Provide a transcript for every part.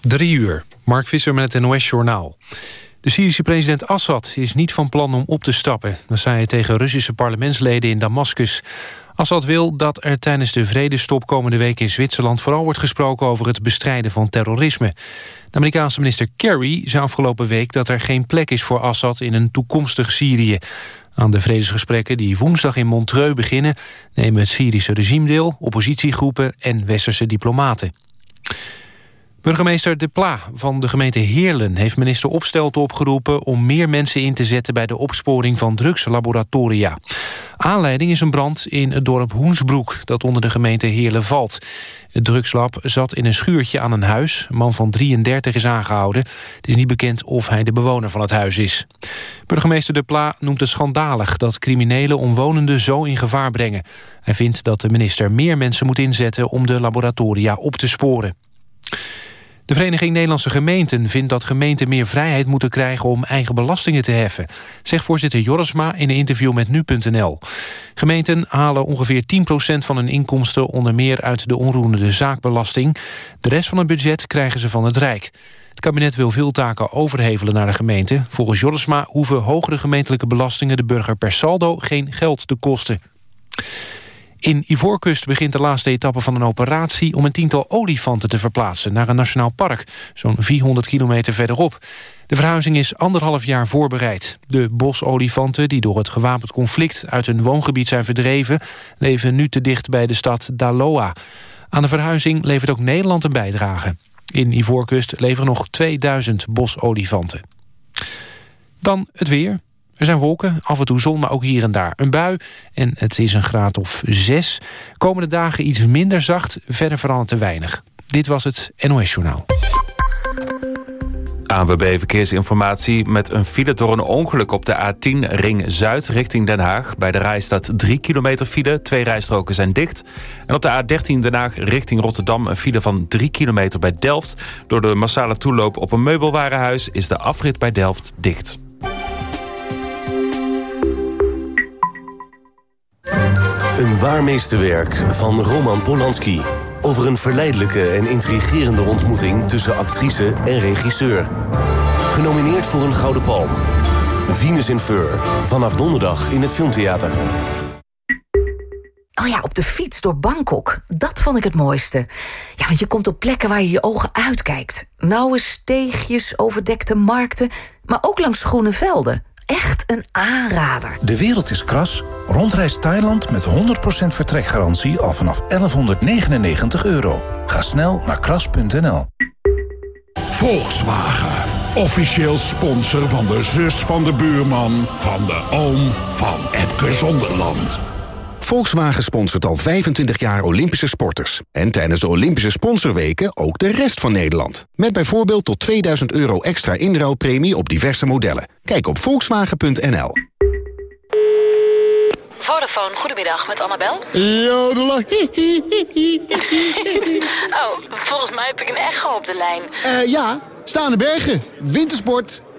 Drie uur. Mark Visser met het NOS-journaal. De Syrische president Assad is niet van plan om op te stappen. Dat zei hij tegen Russische parlementsleden in Damascus. Assad wil dat er tijdens de vredestop komende week in Zwitserland... vooral wordt gesproken over het bestrijden van terrorisme. De Amerikaanse minister Kerry zei afgelopen week... dat er geen plek is voor Assad in een toekomstig Syrië. Aan de vredesgesprekken die woensdag in Montreux beginnen... nemen het Syrische regime deel, oppositiegroepen en westerse diplomaten. Burgemeester De Pla van de gemeente Heerlen heeft minister Opstelten opgeroepen om meer mensen in te zetten bij de opsporing van drugslaboratoria. Aanleiding is een brand in het dorp Hoensbroek dat onder de gemeente Heerlen valt. Het drugslab zat in een schuurtje aan een huis. Een man van 33 is aangehouden. Het is niet bekend of hij de bewoner van het huis is. Burgemeester De Pla noemt het schandalig dat criminelen omwonenden zo in gevaar brengen. Hij vindt dat de minister meer mensen moet inzetten om de laboratoria op te sporen. De Vereniging Nederlandse Gemeenten vindt dat gemeenten meer vrijheid moeten krijgen om eigen belastingen te heffen, zegt voorzitter Jorisma in een interview met Nu.nl. Gemeenten halen ongeveer 10% van hun inkomsten onder meer uit de onroerende zaakbelasting. De rest van het budget krijgen ze van het Rijk. Het kabinet wil veel taken overhevelen naar de gemeente. Volgens Jorisma hoeven hogere gemeentelijke belastingen de burger per saldo geen geld te kosten. In Ivoorkust begint de laatste etappe van een operatie... om een tiental olifanten te verplaatsen naar een nationaal park... zo'n 400 kilometer verderop. De verhuizing is anderhalf jaar voorbereid. De bosolifanten, die door het gewapend conflict... uit hun woongebied zijn verdreven... leven nu te dicht bij de stad Daloa. Aan de verhuizing levert ook Nederland een bijdrage. In Ivoorkust leveren nog 2000 bosolifanten. Dan het weer. Er zijn wolken, af en toe zon, maar ook hier en daar een bui. En het is een graad of zes. Komende dagen iets minder zacht, verder verandert te weinig. Dit was het NOS Journaal. ANWB Verkeersinformatie met een file door een ongeluk op de A10 Ring Zuid richting Den Haag. Bij de rij staat 3 kilometer file, twee rijstroken zijn dicht. En op de A13 Den Haag richting Rotterdam een file van 3 kilometer bij Delft. Door de massale toeloop op een meubelwarenhuis is de afrit bij Delft dicht. Een waar meesterwerk van Roman Polanski. Over een verleidelijke en intrigerende ontmoeting tussen actrice en regisseur. Genomineerd voor een Gouden Palm. Venus in Fur. Vanaf donderdag in het Filmtheater. Oh ja, op de fiets door Bangkok. Dat vond ik het mooiste. Ja, want je komt op plekken waar je je ogen uitkijkt. Nauwe steegjes, overdekte markten, maar ook langs groene velden echt een aanrader. De wereld is kras. Rondreis Thailand met 100% vertrekgarantie al vanaf 1199 euro. Ga snel naar kras.nl. Volkswagen. Officieel sponsor van de zus van de buurman... van de oom van Epke Zonderland. Volkswagen sponsort al 25 jaar Olympische sporters. En tijdens de Olympische sponsorweken ook de rest van Nederland. Met bijvoorbeeld tot 2000 euro extra inruilpremie op diverse modellen. Kijk op volkswagen.nl. Vodafone, goedemiddag, met Annabel. Jodela. oh, volgens mij heb ik een echo op de lijn. Uh, ja, staande bergen, wintersport...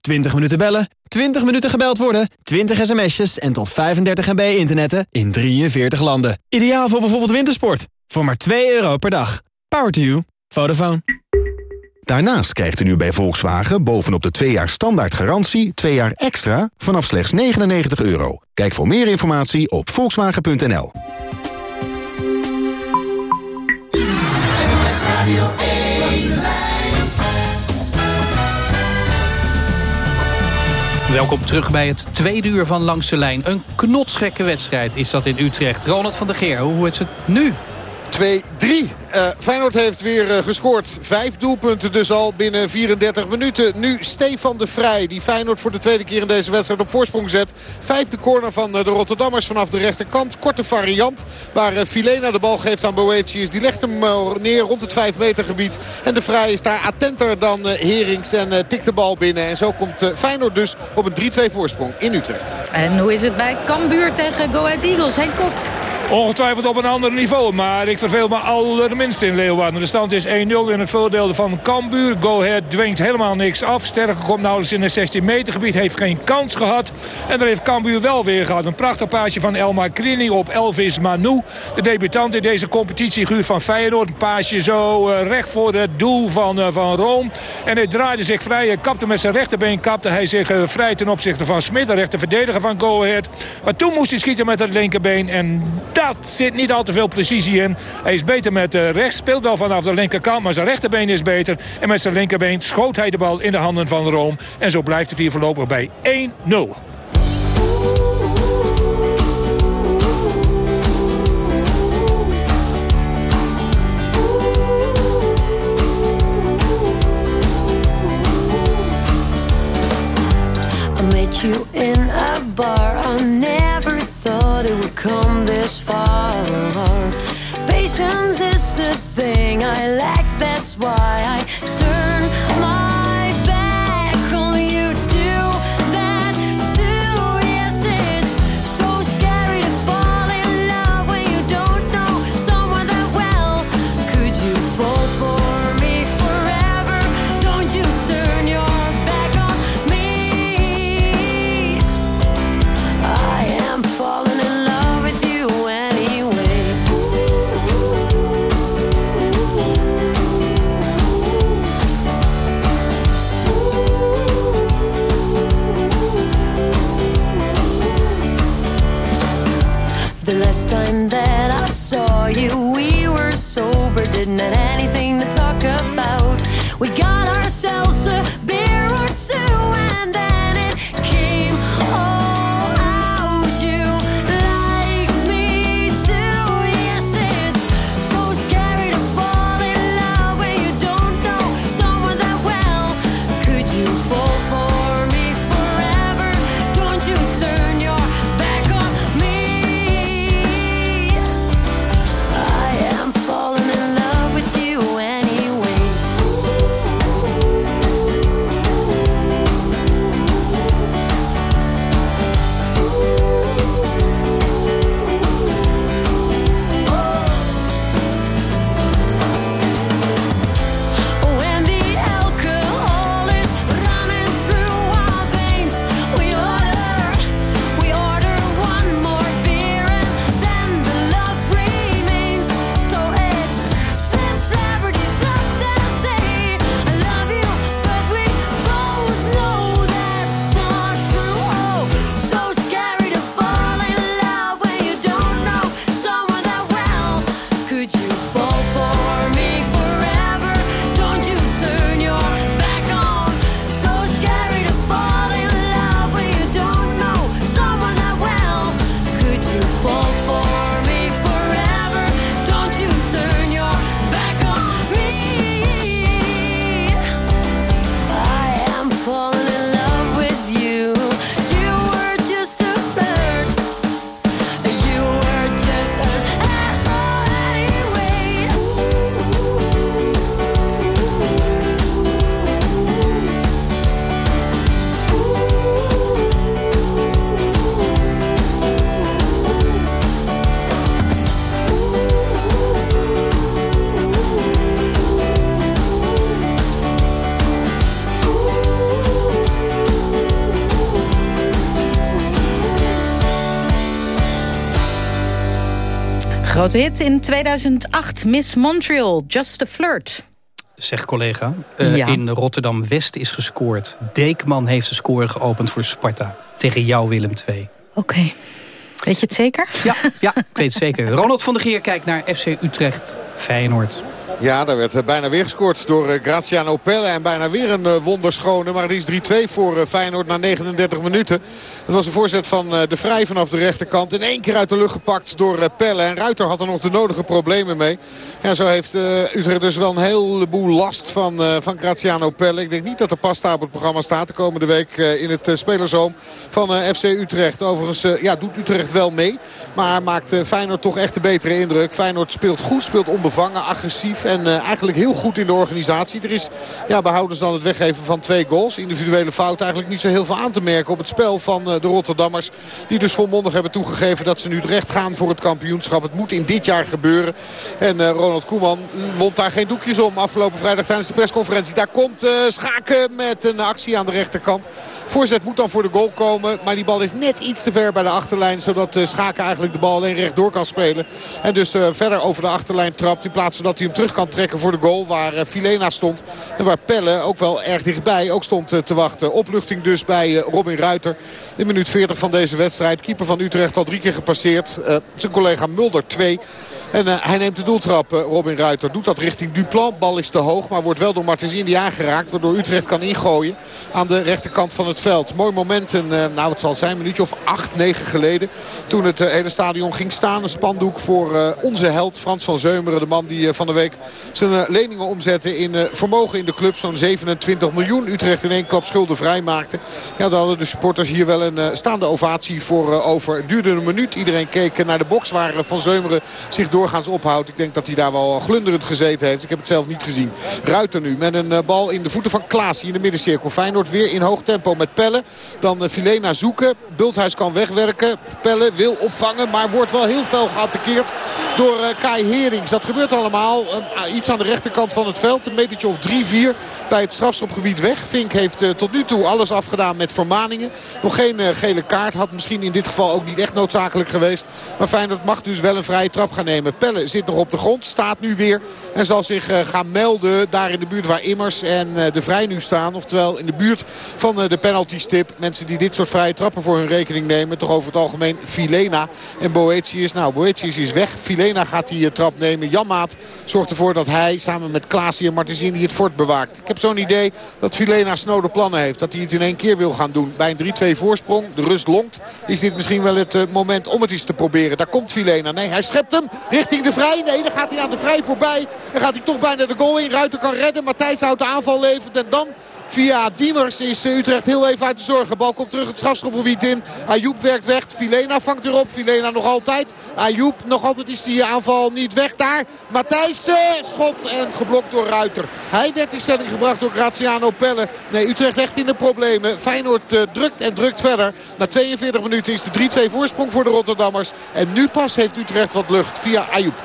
20 minuten bellen, 20 minuten gebeld worden, 20 sms'jes en tot 35 MB internetten in 43 landen. Ideaal voor bijvoorbeeld wintersport. Voor maar 2 euro per dag. Power to you. Vodafone. Daarnaast krijgt u nu bij Volkswagen bovenop de 2 jaar standaard garantie 2 jaar extra vanaf slechts 99 euro. Kijk voor meer informatie op volkswagen.nl. Welkom terug bij het tweede uur van Langs de Lijn. Een knotsgekke wedstrijd is dat in Utrecht. Ronald van der Geer, hoe is het nu? 2-3. Uh, Feyenoord heeft weer uh, gescoord. Vijf doelpunten dus al binnen 34 minuten. Nu Stefan de Vrij, die Feyenoord voor de tweede keer in deze wedstrijd op voorsprong zet. Vijfde corner van uh, de Rotterdammers vanaf de rechterkant. Korte variant waar uh, Filena de bal geeft aan Boetius. Die legt hem neer rond het 5 meter gebied. En de Vrij is daar attenter dan Herings en tikt de bal binnen. En zo komt Feyenoord dus op een 3-2 voorsprong in Utrecht. En hoe is het bij Cambuur tegen Go Ahead Eagles? Henk Kok. Ongetwijfeld op een ander niveau. Maar ik verveel me allerminst in Leeuwarden. De stand is 1-0 in het voordeel van Cambuur. Go Ahead dwingt helemaal niks af. Sterker komt nauwelijks in het 16 meter gebied. Heeft geen kans gehad. En daar heeft Cambuur wel weer gehad. Een prachtig paasje van Elmar Krini op Elvis Manu. De debutant in deze competitie. Guur van Feyenoord. Een paasje zo uh, recht voor het doel van, uh, van. En hij draaide zich vrij. Hij kapte met zijn rechterbeen. Kapte hij zich uh, vrij ten opzichte van Smit. De rechter verdediger van Go Ahead. Maar toen moest hij schieten met het linkerbeen. En dat zit niet al te veel precisie in. Hij is beter met uh, rechts. Speelt wel vanaf de linkerkant. Maar zijn rechterbeen is beter. En met zijn linkerbeen schoot hij de bal in de handen van Rome. En zo blijft het hier voorlopig bij 1-0. you in a bar. Patience is Grote hit in 2008. Miss Montreal, Just a Flirt. Zeg collega, eh, Ja. in Rotterdam-West is gescoord. Deekman heeft de score geopend voor Sparta. Tegen jou Willem II. Oké. Weet je het zeker? Ja, ja, ik weet het zeker. Ronald van der Geer kijkt naar FC Utrecht Feyenoord. Ja, daar werd eh, bijna weer gescoord door eh, Graziano Pelle. En bijna weer een wonderschone. Maar het is 3-2 voor Feyenoord na 39 minuten. Het was een voorzet van eh, de Vrij vanaf de rechterkant. In één keer uit de lucht gepakt door eh, Pelle. En Ruiter had er nog de nodige problemen mee. Ja, zo heeft eh, Utrecht dus wel een heleboel last van, van Graziano Pelle. Ik denk niet dat er pasta op het programma staat de komende week in het spelershome van FC Utrecht. Overigens ja, doet Utrecht wel mee. Maar maakt Feyenoord toch echt de betere indruk. Feyenoord speelt goed, speelt onbevangen, agressief. En eigenlijk heel goed in de organisatie. Er is ja, behoudens dan het weggeven van twee goals. Individuele fout eigenlijk niet zo heel veel aan te merken op het spel van de Rotterdammers. Die dus volmondig hebben toegegeven dat ze nu terecht gaan voor het kampioenschap. Het moet in dit jaar gebeuren. En eh, Ronald Koeman wond daar geen doekjes om afgelopen vrijdag tijdens de persconferentie. Daar komt eh, Schaken met een actie aan de rechterkant. Voorzet moet dan voor de goal komen. Maar die bal is net iets te ver bij de achterlijn. Zodat eh, Schaken eigenlijk de bal alleen rechtdoor kan spelen. En dus eh, verder over de achterlijn trapt. In plaats van dat hij hem terug kan trekken voor de goal. Waar eh, Filena stond. En waar Pelle ook wel erg dichtbij ook stond eh, te wachten. Opluchting dus bij eh, Robin Ruiter. Minuut 40 van deze wedstrijd. Keeper van Utrecht al drie keer gepasseerd. Eh, zijn collega Mulder twee. En eh, hij neemt de doeltrap, eh, Robin Ruiter. Doet dat richting Duplan. Bal is te hoog, maar wordt wel door Martens Indy aangeraakt. Waardoor Utrecht kan ingooien aan de rechterkant van het veld. Mooi moment, en, eh, nou het zal zijn, een minuutje of acht, negen geleden. Toen het hele stadion ging staan. Een spandoek voor onze held Frans van Zeumeren. De man die van de week zijn leningen omzette in vermogen in de club. Zo'n 27 miljoen Utrecht in één klap schulden vrijmaakte. Ja, daar hadden de supporters hier wel een staande ovatie voor over. Het duurde een minuut. Iedereen keek naar de box waar Van Zeumeren zich doorgaans ophoudt. Ik denk dat hij daar wel glunderend gezeten heeft. Ik heb het zelf niet gezien. Ruiter nu met een eh, bal in de voeten van Klaas in de middencirkel. Feyenoord weer in hoog tempo met Pelle. Dan uh, Filena zoeken. Bulthuis kan wegwerken. Pelle wil opvangen, maar wordt wel heel fel geattakeerd door uh, Kai Herings. Dat gebeurt allemaal uh, iets aan de rechterkant van het veld. Een metertje of 3-4 bij het strafschopgebied weg. Vink heeft tot nu toe alles afgedaan met vermaningen. Nog geen gele kaart. Had misschien in dit geval ook niet echt noodzakelijk geweest. Maar Feyenoord mag dus wel een vrije trap gaan nemen. Pelle zit nog op de grond. Staat nu weer. En zal zich gaan melden daar in de buurt waar Immers en de Vrij nu staan. Oftewel in de buurt van de penaltystip. Mensen die dit soort vrije trappen voor hun rekening nemen. Toch over het algemeen Filena en Boetius. Nou, Boetius is weg. Filena gaat die trap nemen. Janmaat zorgt ervoor dat hij samen met Klaasie en Martensini het fort bewaakt. Ik heb zo'n idee dat Filena snode plannen heeft. Dat hij het in één keer wil gaan doen. Bij een 3-2 voorsprong. De rust longt. Is dit misschien wel het moment om het eens te proberen. Daar komt Filena. Nee, hij schept hem richting de Vrij. Nee, dan gaat hij aan de Vrij voorbij. En gaat hij toch bijna de goal in. Ruiter kan redden. Matthijs houdt de aanval levend. En dan Via Diemers is Utrecht heel even uit de zorgen. Bal komt terug het strafschopgebied in. Ayoub werkt weg. Filena vangt erop. Filena nog altijd. Ayoub nog altijd is die aanval niet weg daar. Matthijs schot en geblokt door Ruiter. Hij werd in stelling gebracht door Graziano Pelle. Nee, Utrecht echt in de problemen. Feyenoord uh, drukt en drukt verder. Na 42 minuten is de 3-2 voorsprong voor de Rotterdammers. En nu pas heeft Utrecht wat lucht via Ayoub.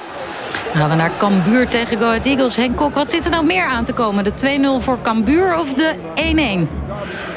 Gaan we naar Cambuur tegen Go Ahead Eagles. Henk Kok, wat zit er nou meer aan te komen? De 2-0 voor Cambuur of de 1-1?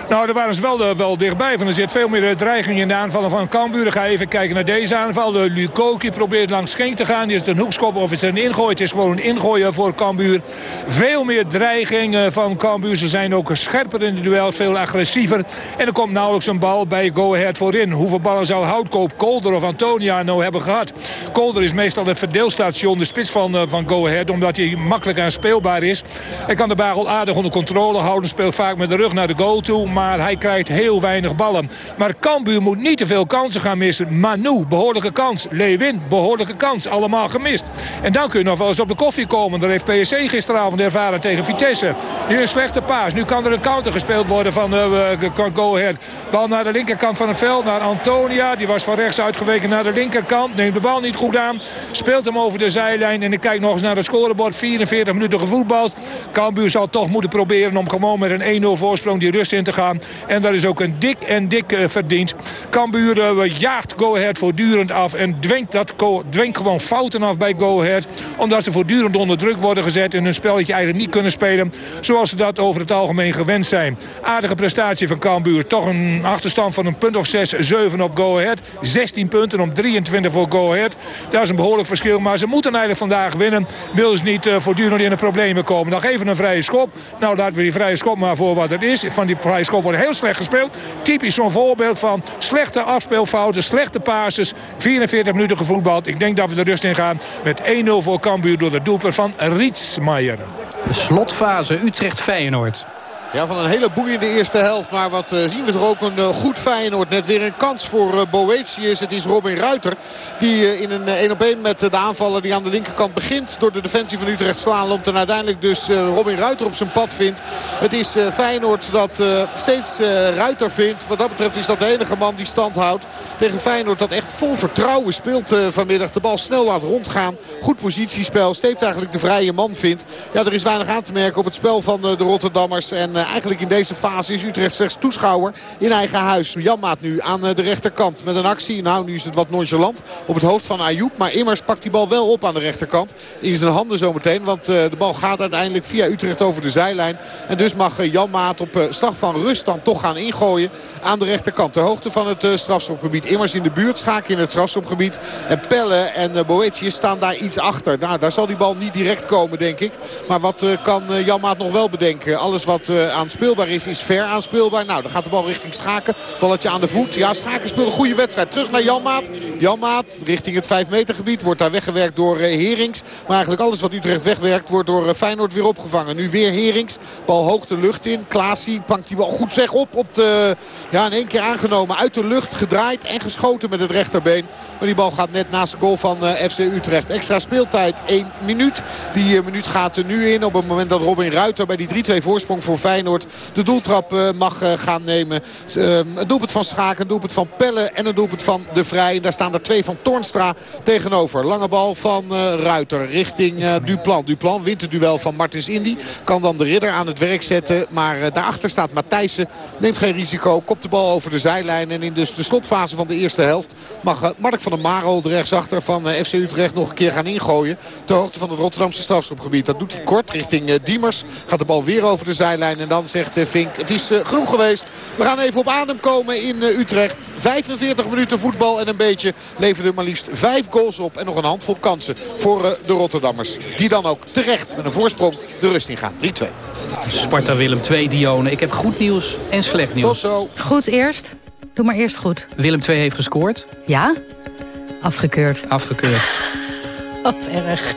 Nou, daar waren ze wel, uh, wel dichtbij. Van. Er zit veel meer dreiging in de aanvallen van Cambuur. Ga even kijken naar deze aanval. De Lukoki probeert langs Schenk te gaan. Is het een hoekschop of is het een ingooi? Het is gewoon een ingooien voor Cambuur. Veel meer dreiging van Cambuur. Ze zijn ook scherper in de duel. Veel agressiever. En er komt nauwelijks een bal bij Go Ahead voorin. Hoeveel ballen zou Houtkoop, Kolder of Antonia nou hebben gehad? Kolder is meestal het verdeelstation. De spits van, van Go Ahead. Omdat hij makkelijk aan speelbaar is. Hij kan de bagel aardig onder controle houden. Speelt vaak met de rug naar de goal toe maar hij krijgt heel weinig ballen. Maar Cambuur moet niet te veel kansen gaan missen. Manu, behoorlijke kans. Lewin, behoorlijke kans. Allemaal gemist. En dan kun je nog wel eens op de koffie komen. Dat heeft PSC gisteravond ervaren tegen Vitesse. Nu een slechte paas. Nu kan er een counter gespeeld worden van uh. Bal naar de linkerkant van het veld. Naar Antonia. Die was van rechts uitgeweken naar de linkerkant. Neemt de bal niet goed aan. Speelt hem over de zijlijn. En ik kijk nog eens naar het scorebord. 44 minuten gevoetbald. Cambuur zal toch moeten proberen om gewoon met een 1-0 voorsprong die rust in te gaan. En dat is ook een dik en dik uh, verdiend. Cambuur uh, jaagt Go Ahead voortdurend af. En dwingt, dat, dwingt gewoon fouten af bij Go Ahead. Omdat ze voortdurend onder druk worden gezet. En hun spelletje eigenlijk niet kunnen spelen. Zoals ze dat over het algemeen gewend zijn. Aardige prestatie van Cambuur. Toch een achterstand van een punt of 6, 7 op Go Ahead. 16 punten om 23 voor Go Ahead. Dat is een behoorlijk verschil. Maar ze moeten eigenlijk vandaag winnen... willen ze niet eh, voortdurend in de problemen komen. Nog even een vrije schop. Nou, laten we die vrije schop maar voor wat het is. Van die vrije schop wordt heel slecht gespeeld. Typisch zo'n voorbeeld van slechte afspeelfouten, slechte passes. 44 minuten gevoetbald. Ik denk dat we de rust in gaan met 1-0 voor Cambuur... door de doelpunt van Rietsmaier. De slotfase Utrecht-Feyenoord. Ja, van een hele boeiende eerste helft. Maar wat eh, zien we toch ook een eh, goed Feyenoord. Net weer een kans voor uh, Boetius. Het is Robin Ruiter die in een 1 op 1 met de aanvaller die aan de linkerkant begint. Door de defensie van Utrecht slaan loopt. En uiteindelijk dus Robin Ruiter op zijn pad vindt. Het is Feyenoord dat steeds Ruiter vindt. Wat dat betreft is dat de enige man die stand houdt. Tegen Feyenoord dat echt vol vertrouwen speelt vanmiddag. De bal snel laat rondgaan. Goed positiespel. Steeds eigenlijk de vrije man vindt. Ja, er is weinig aan te merken op het spel van de Rotterdammers. En eigenlijk in deze fase is Utrecht slechts toeschouwer in eigen huis. Janmaat nu aan de rechterkant met een actie. Nou, nu is het wat nonchalant op het hoofd van Ayoub. Maar Immers pakt die bal wel op aan de rechterkant. In zijn handen zometeen. Want de bal gaat uiteindelijk via Utrecht over de zijlijn. En dus mag Janmaat op slag van rust dan toch gaan ingooien aan de rechterkant. Ter hoogte van het strafschopgebied. Immers in de buurt. Schaken in het strafschopgebied. En Pelle en Boetius staan daar iets achter. Nou, daar zal die bal niet direct komen, denk ik. Maar wat kan Janmaat nog wel bedenken? Alles wat aanspeelbaar is, is ver aanspeelbaar. Nou, dan gaat de bal richting Schaken. Balletje aan de voet. Ja, Schaken speelt een goede wedstrijd. Terug naar Janmaat. Janmaat richting het 5 meter gebied. Wordt daar weggewerkt door Herings. Maar eigenlijk alles wat Utrecht wegwerkt wordt door Feyenoord weer opgevangen. Nu weer Herings. Bal hoog de lucht in. Klaasie pankt die bal goed zeg op. op de, ja, in één keer aangenomen. Uit de lucht gedraaid en geschoten met het rechterbeen. Maar die bal gaat net naast de goal van FC Utrecht. Extra speeltijd 1 minuut. Die minuut gaat er nu in. Op het moment dat Robin Ruiter bij die 3-2 voorsprong voor De doeltrap mag gaan nemen. Een doelpunt van Schaken, een doelpunt van Pelle en een doelpunt van De Vrij. En daar staan er twee van Tornstra tegenover. Lange bal van Ruiter richting Duplan. Duplan wint het duel van Martins Indy. Kan dan de ridder aan het werk zetten. Maar daarachter staat Matthijssen. Neemt geen risico. Kopt de bal over de zijlijn. En in dus de slotfase van de eerste helft mag Mark van der Marel de rechtsachter van FC Utrecht nog een keer gaan ingooien. Ter hoogte van het Rotterdamse strafschopgebied. Dat doet hij kort richting Diemers. Gaat de bal weer over de zijlijn. En dan zegt Vink, het is genoeg geweest. We gaan even op adem komen in Utrecht. 45 minuten voetbal en een beetje leverde maar liefst vijf goals op. En nog een handvol kansen voor de Rotterdammers. Die dan ook terecht met een voorsprong de rust in gaan. 3-2. Sparta Willem 2, Dione. Ik heb goed nieuws en slecht nieuws. Tot zo. Goed eerst. Doe maar eerst goed. Willem 2 heeft gescoord. Ja? Afgekeurd. Afgekeurd. Wat erg.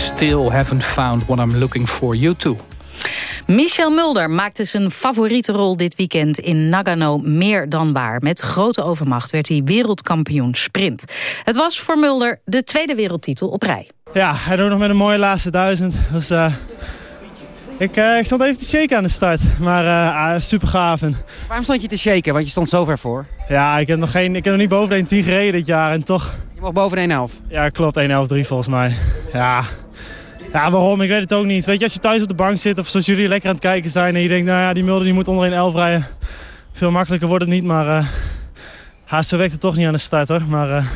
Still haven't found what I'm looking for. You too. Michel Mulder maakte zijn favoriete rol dit weekend in Nagano meer dan waar. Met grote overmacht werd hij wereldkampioen sprint. Het was voor Mulder de tweede wereldtitel op rij. Ja, hij doet nog met een mooie laatste duizend. Dus, eh, ik, eh, ik stond even te shaken aan de start, maar uh, super gaaf. En... Waarom stond je te shaken? Want je stond zo ver voor. Ja, ik heb nog, geen, ik heb nog niet boven de 1.10 gereden dit jaar en toch... Je mocht boven de 1.11? Ja, klopt, 1.11.3 volgens mij. Ja. ja, waarom? Ik weet het ook niet. Weet je, als je thuis op de bank zit of zoals jullie lekker aan het kijken zijn... en je denkt, nou ja, die Mulder die moet onder 1.11 rijden. Veel makkelijker wordt het niet, maar... Uh, ja, zo werkt het toch niet aan de start hoor. Maar uh,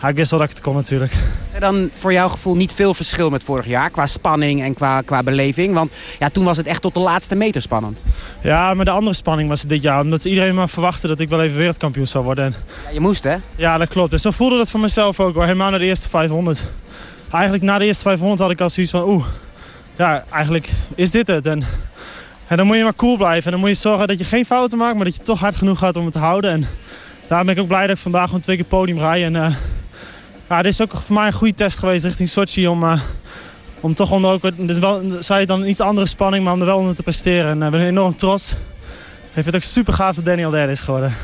ja, ik wist wel dat ik het kon natuurlijk. Is er dan voor jouw gevoel niet veel verschil met vorig jaar? Qua spanning en qua, qua beleving? Want ja, toen was het echt tot de laatste meter spannend. Ja, maar de andere spanning was het dit jaar. Omdat iedereen maar verwachtte dat ik wel even wereldkampioen zou worden. En... Ja, je moest hè? Ja, dat klopt. En zo voelde dat voor mezelf ook. Hoor. Helemaal naar de eerste 500. Eigenlijk na de eerste 500 had ik al zoiets van... Oeh, ja, eigenlijk is dit het. En, en dan moet je maar cool blijven. En dan moet je zorgen dat je geen fouten maakt... maar dat je toch hard genoeg gaat om het te houden. En daar ben ik ook blij dat ik vandaag gewoon twee keer podium rij. En, uh, ja, dit is ook voor mij een goede test geweest richting Sochi om, uh, om toch onder ook, dus wel, zei het dan een iets andere spanning, maar om er wel onder te presteren. En ik uh, ben enorm trots. Ik vind het ook super gaaf dat Daniel derde is geworden.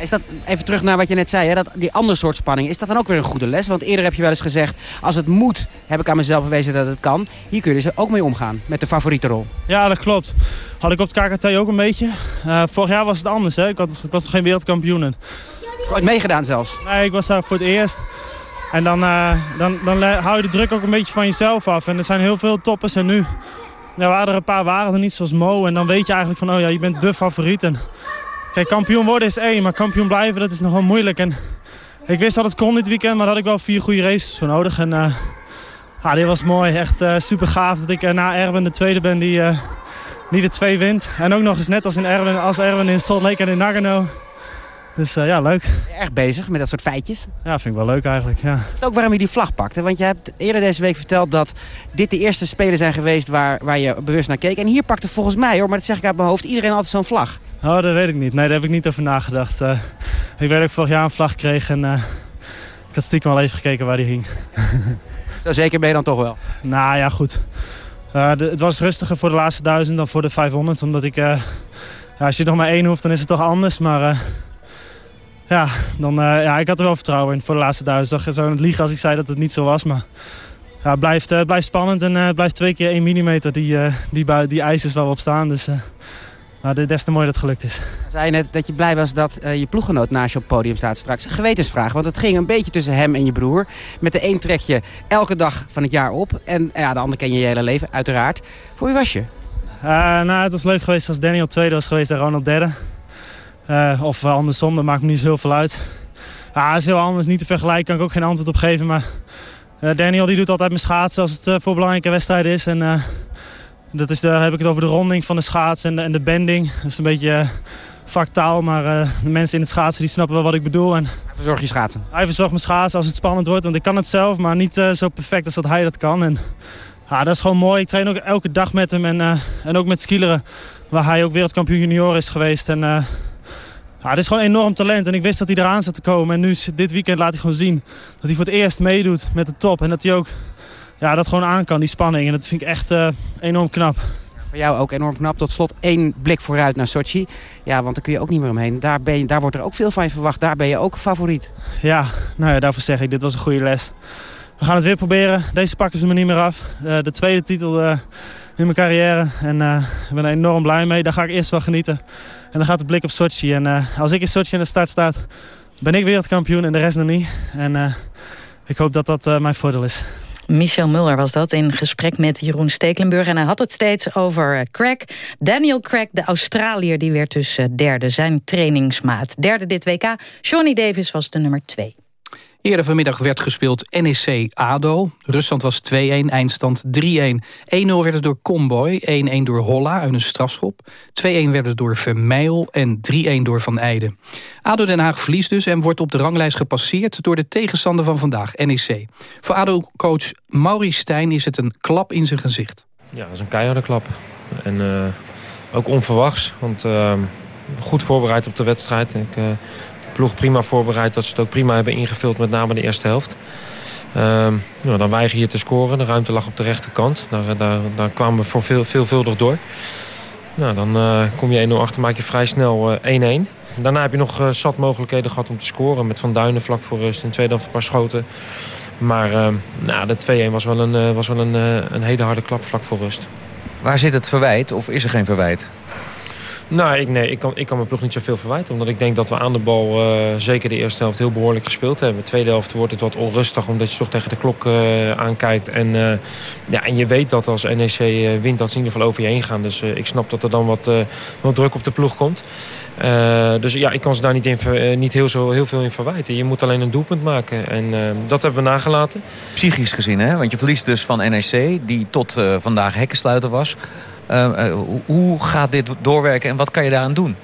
Is dat, even terug naar wat je net zei, hè, dat, die andere soort spanning. Is dat dan ook weer een goede les? Want eerder heb je wel eens gezegd, als het moet, heb ik aan mezelf bewezen dat het kan. Hier kun je dus ook mee omgaan, met de favoriete rol. Ja, dat klopt. Had ik op het KKT ook een beetje. Uh, vorig jaar was het anders, hè. Ik, had, ik was nog geen wereldkampioen. En... Ooit meegedaan zelfs? Nee, ik was daar voor het eerst. En dan, uh, dan, dan hou je de druk ook een beetje van jezelf af. En er zijn heel veel toppers. En nu nou, waren er een paar waren er niet, zoals Mo. En dan weet je eigenlijk van, oh ja, je bent de favoriet. En, kijk, kampioen worden is één, maar kampioen blijven, dat is nog wel moeilijk. En ik wist dat het kon dit weekend, maar daar had ik wel vier goede races voor nodig. En ja, dit was mooi. Echt uh, super gaaf dat ik na Erwin de tweede ben die, die de twee wint. En ook nog eens net als, in Erwin, als Erwin in Salt Lake en in Nagano. Dus uh, ja, leuk. Erg bezig met dat soort feitjes? Ja, vind ik wel leuk eigenlijk, ja. Ook waarom je die vlag pakte. Want je hebt eerder deze week verteld dat dit de eerste spelen zijn geweest waar, waar je bewust naar keek. En hier pakte volgens mij, hoor, maar dat zeg ik uit mijn hoofd, iedereen altijd zo'n vlag. Oh, dat weet ik niet. Nee, daar heb ik niet over nagedacht. Uh, ik weet dat ik vorig jaar een vlag kreeg en uh, ik had stiekem al even gekeken waar die hing. Zo zeker ben je dan toch wel? Nou ja, goed. De, het was rustiger voor de laatste duizend dan voor de 500. Omdat ik, ja, als je nog maar één hoeft, dan is het toch anders. Maar ja, dan, uh, ja, ik had er wel vertrouwen in voor de laatste duizend. Ik zou het liegen als ik zei dat het niet zo was. Maar ja, het blijft, uh, blijft spannend en uh, blijft twee keer 1 mm die, die, die ijs is waar we op staan. Dus nou, des te mooi dat het gelukt is. Zei je net dat je blij was dat je ploeggenoot naast je op het podium staat straks. Gewetensvraag, want het ging een beetje tussen hem en je broer. Met de een trek je elke dag van het jaar op. En ja, de ander ken je je hele leven, uiteraard. Voor wie was je? nou, het was leuk geweest als Daniel tweede was geweest en Ronald derde. Uh, of andersom, dat maakt me niet zo heel veel uit. Ja, dat is heel anders, niet te vergelijken, kan ik ook geen antwoord op geven. Maar uh, Daniel die doet altijd mijn schaatsen als het voor belangrijke wedstrijden is. En dat is de, heb ik het over de ronding van de schaats en de, en de bending. Dat is een beetje vaktaal, maar de mensen in het schaatsen die snappen wel wat ik bedoel. En, hij verzorgt je schaatsen? Hij verzorgt mijn schaatsen als het spannend wordt, want ik kan het zelf, maar niet zo perfect als dat hij dat kan. En, ja, dat is gewoon mooi. Ik train ook elke dag met hem en, en ook met skileren, waar hij ook wereldkampioen junior is geweest. En, ja, het is gewoon enorm talent en ik wist dat hij eraan zat te komen. En nu dit weekend laat hij gewoon zien dat hij voor het eerst meedoet met de top. En dat hij ook ja, dat gewoon aan kan, die spanning. En dat vind ik echt uh, enorm knap. Voor jou ook enorm knap. Tot slot één blik vooruit naar Sochi. Ja, want daar kun je ook niet meer omheen. Daar, ben je, daar wordt er ook veel van je verwacht. Daar ben je ook favoriet. Ja, nou ja, daarvoor zeg ik, dit was een goede les. We gaan het weer proberen. Deze pakken ze me niet meer af. Uh, de tweede titel uh, in mijn carrière. En ik ben er enorm blij mee. Daar ga ik eerst wel genieten. En dan gaat de blik op Sochi. En uh, als ik in Sochi aan de start sta, ben ik wereldkampioen en de rest nog niet. En uh, ik hoop dat dat uh, mijn voordeel is. Michel Muller was dat in gesprek met Jeroen Stekelenburg. En hij had het steeds over Craig. Daniel Craig, de Australiër, die werd dus derde. Zijn trainingsmaat. Derde dit WK. Johnny Davis was de nummer twee. Eerder vanmiddag werd gespeeld NEC-ADO. Rusland was 2-1, eindstand 3-1. 1-0 werd het door Comboy, 1-1 door Holla uit een strafschop. 2-1 werd het door Vermeijl en 3-1 door Van Eijden. ADO Den Haag verliest dus en wordt op de ranglijst gepasseerd... door de tegenstander van vandaag, NEC. Voor ADO-coach Maurice Stijn is het een klap in zijn gezicht. Ja, dat is een keiharde klap. En uh, ook onverwachts, want uh, goed voorbereid op de wedstrijd. Ik, uh, ploeg prima voorbereid. Dat ze het ook prima hebben ingevuld, met name de eerste helft. Ehm, dan weiger je te scoren. De ruimte lag op de rechterkant. Daar, daar, daar kwamen we voor veel, veelvuldig door. Nou, dan eh, kom je 1-0 achter, maak je vrij snel eh, 1-1. Daarna heb je nog eh, zat mogelijkheden gehad om te scoren. Met Van Duinen vlak voor rust. In de tweede helft een paar schoten. Maar nou, de 2-1 was wel, een, eh, was wel een, eh, een hele harde klap vlak voor rust. Waar zit het verwijt of is er geen verwijt? Nou, ik, nee, ik, kan, ik kan mijn ploeg niet zoveel verwijten. Omdat ik denk dat we aan de bal, eh, zeker de eerste helft, heel behoorlijk gespeeld hebben. De tweede helft wordt het wat onrustig, omdat je toch tegen de klok eh, aankijkt. En, eh, ja, en je weet dat als NEC wint, dat ze in ieder geval over je heen gaan. Dus ik snap dat er dan wat, wat druk op de ploeg komt. Dus ja, ik kan ze daar niet, in, niet heel, zo, heel veel in verwijten. Je moet alleen een doelpunt maken. En dat hebben we nagelaten. Psychisch gezien, hè? Want je verliest dus van NEC, die tot vandaag hekkensluiter was. Eh, eh, hoe- gaat dit doorwerken en wat kan je daaraan doen?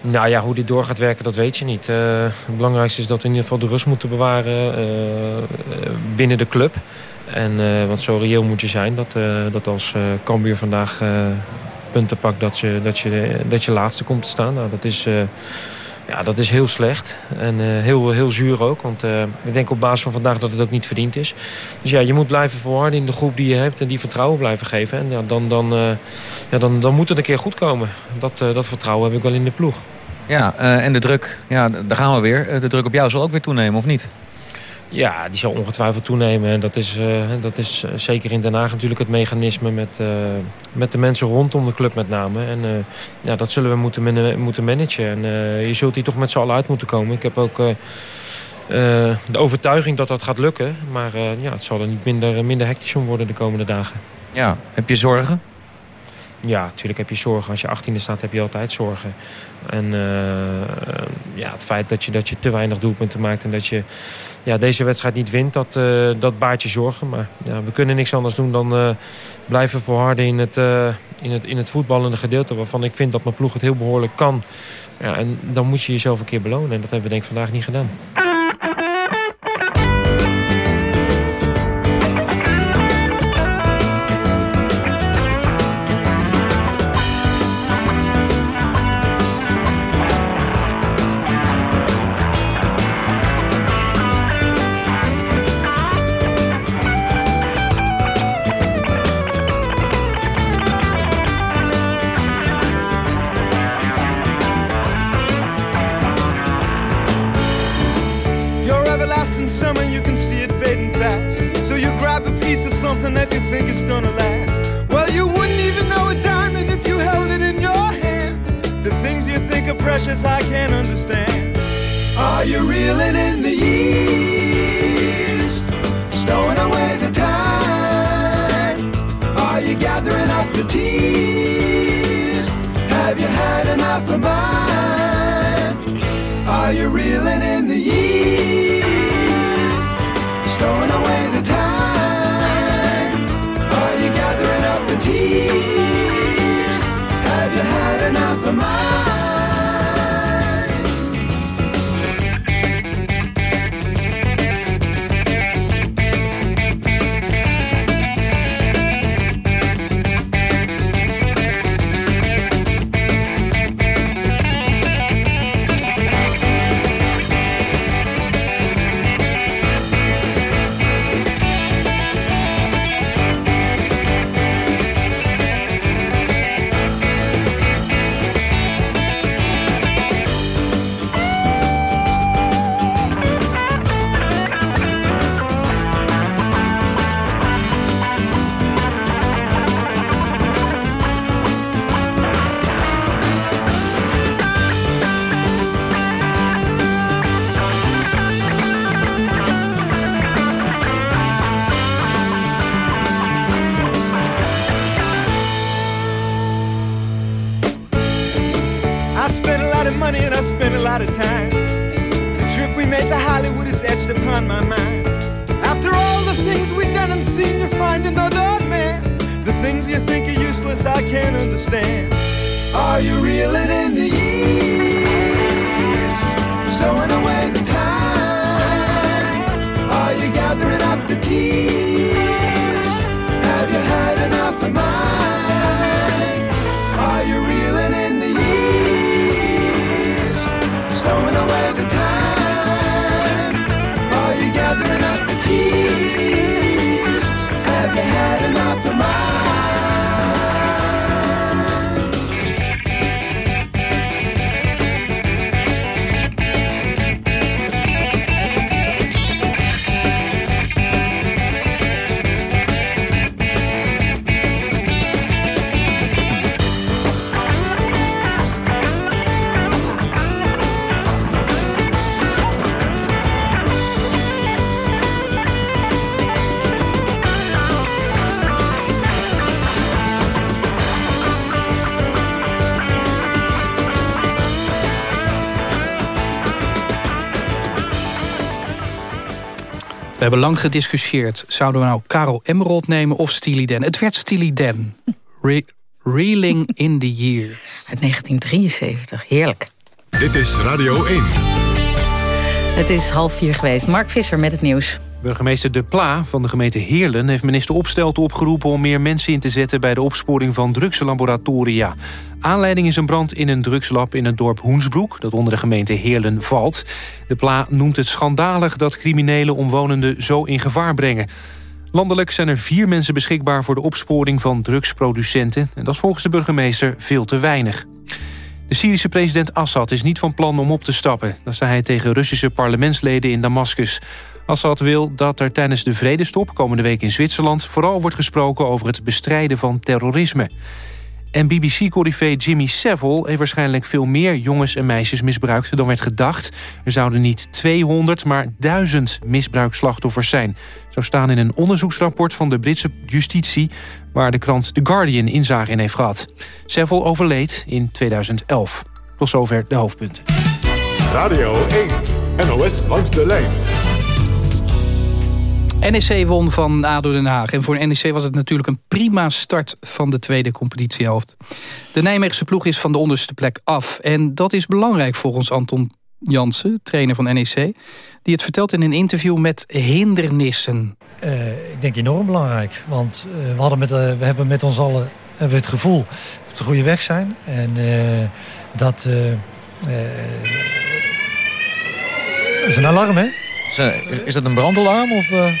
Nou ja, hoe dit door gaat werken, dat weet je niet. Eh, het belangrijkste is dat we in ieder geval de rust moeten bewaren eh, binnen de club. En, eh, want zo reëel moet je zijn dat, dat als Cambuur vandaag punten pakt... Dat je, dat, je, dat je laatste komt te staan. Nou, dat is... ja, dat is heel slecht. En eh, heel, heel zuur ook. Want eh, ik denk op basis van vandaag dat het ook niet verdiend is. Dus ja, je moet blijven volharden in de groep die je hebt. En die vertrouwen blijven geven. En ja, dan, dan, eh, ja, dan, dan moet het een keer goed komen. Dat, dat vertrouwen heb ik wel in de ploeg. Ja, en de druk, ja, daar gaan we weer. De druk op jou zal ook weer toenemen, of niet? Ja, die zal ongetwijfeld toenemen. En dat is, eh, dat is eh, zeker in Den Haag natuurlijk het mechanisme met, eh, met de mensen rondom de club met name. En ja, dat zullen we moeten, moeten managen. En je zult hier toch met z'n allen uit moeten komen. Ik heb ook de overtuiging dat dat gaat lukken. Maar ja, het zal er niet minder, minder hectisch om worden de komende dagen. Ja, heb je zorgen? Ja, natuurlijk heb je zorgen. Als je 18e staat heb je altijd zorgen. En eh, ja, het feit dat je, dat je te weinig doelpunten maakt... en dat je ja, deze wedstrijd niet wint, dat, eh, dat baart je zorgen. Maar ja, we kunnen niks anders doen dan eh, blijven volharden in het, in, het, in het voetballende gedeelte... waarvan ik vind dat mijn ploeg het heel behoorlijk kan. Ja, en dan moet je jezelf een keer belonen. En dat hebben we denk ik vandaag niet gedaan. Hebben lang gediscussieerd. Zouden we nou Karel Emerald nemen of Steely Dan? Het werd Steely Dan. Re Reeling in the Years. Uit 1973. Heerlijk. Dit is Radio 1. Het is half vier geweest. Mark Visser met het nieuws. Burgemeester De Pla van de gemeente Heerlen heeft minister Opstelten opgeroepen om meer mensen in te zetten bij de opsporing van drugslaboratoria. Aanleiding is een brand in een drugslab in het dorp Hoensbroek, dat onder de gemeente Heerlen valt. De Pla noemt het schandalig dat criminelen omwonenden zo in gevaar brengen. Landelijk zijn er vier mensen beschikbaar voor de opsporing van drugsproducenten. En dat is volgens de burgemeester veel te weinig. De Syrische president Assad is niet van plan om op te stappen. Dat zei hij tegen Russische parlementsleden in Damascus. Assad wil dat er tijdens de vredestop komende week in Zwitserland... vooral wordt gesproken over het bestrijden van terrorisme. En BBC-corrivé Jimmy Savile heeft waarschijnlijk veel meer jongens en meisjes misbruikt dan werd gedacht. Er zouden niet 200, maar 1000 misbruikslachtoffers zijn. Zo staan in een onderzoeksrapport van de Britse justitie... waar de krant The Guardian inzage in heeft gehad. Savile overleed in 2011. Tot zover de hoofdpunten. Radio 1. NOS langs de lijn. NEC won van ADO Den Haag. En voor NEC was het natuurlijk een prima start van de tweede competitiehelft. De Nijmeegse ploeg is van de onderste plek af. En dat is belangrijk volgens Anton Jansen, trainer van NEC... die het vertelt in een interview met hindernissen. Eh, ik denk enorm belangrijk. Want eh, we, hadden met, eh, we hebben met ons allen hebben we het gevoel dat we op de goede weg zijn. En eh, dat... even een alarm, hè? Is, is dat een brandalarm? Of, eh,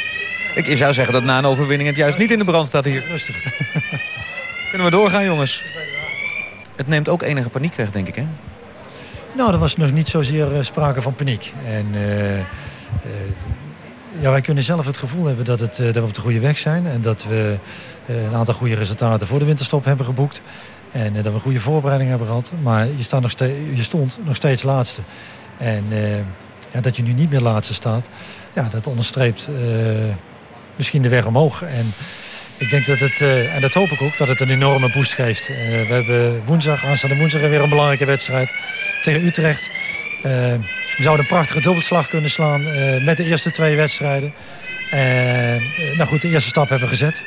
ik zou zeggen dat na een overwinning het juist niet in de brand staat hier. Rustig. Kunnen we doorgaan, jongens? Het neemt ook enige paniek weg, denk ik, hè? Nou, er was nog niet zozeer eh, sprake van paniek. En eh, eh, ja, wij kunnen zelf het gevoel hebben dat, het, dat we op de goede weg zijn. En dat we een aantal goede resultaten voor de winterstop hebben geboekt. En dat we een goede voorbereiding hebben gehad. Maar je, staat nog je stond nog steeds laatste. En ja, dat je nu niet meer laatste staat, ja, dat onderstreept misschien de weg omhoog. En ik denk dat het, eh, en dat hoop ik ook, dat het een enorme boost geeft. Eh, we hebben woensdag, aanstaande woensdag weer een belangrijke wedstrijd tegen Utrecht. Eh, we zouden een prachtige dubbelslag kunnen slaan met de eerste twee wedstrijden. Nou goed, de eerste stap hebben we gezet.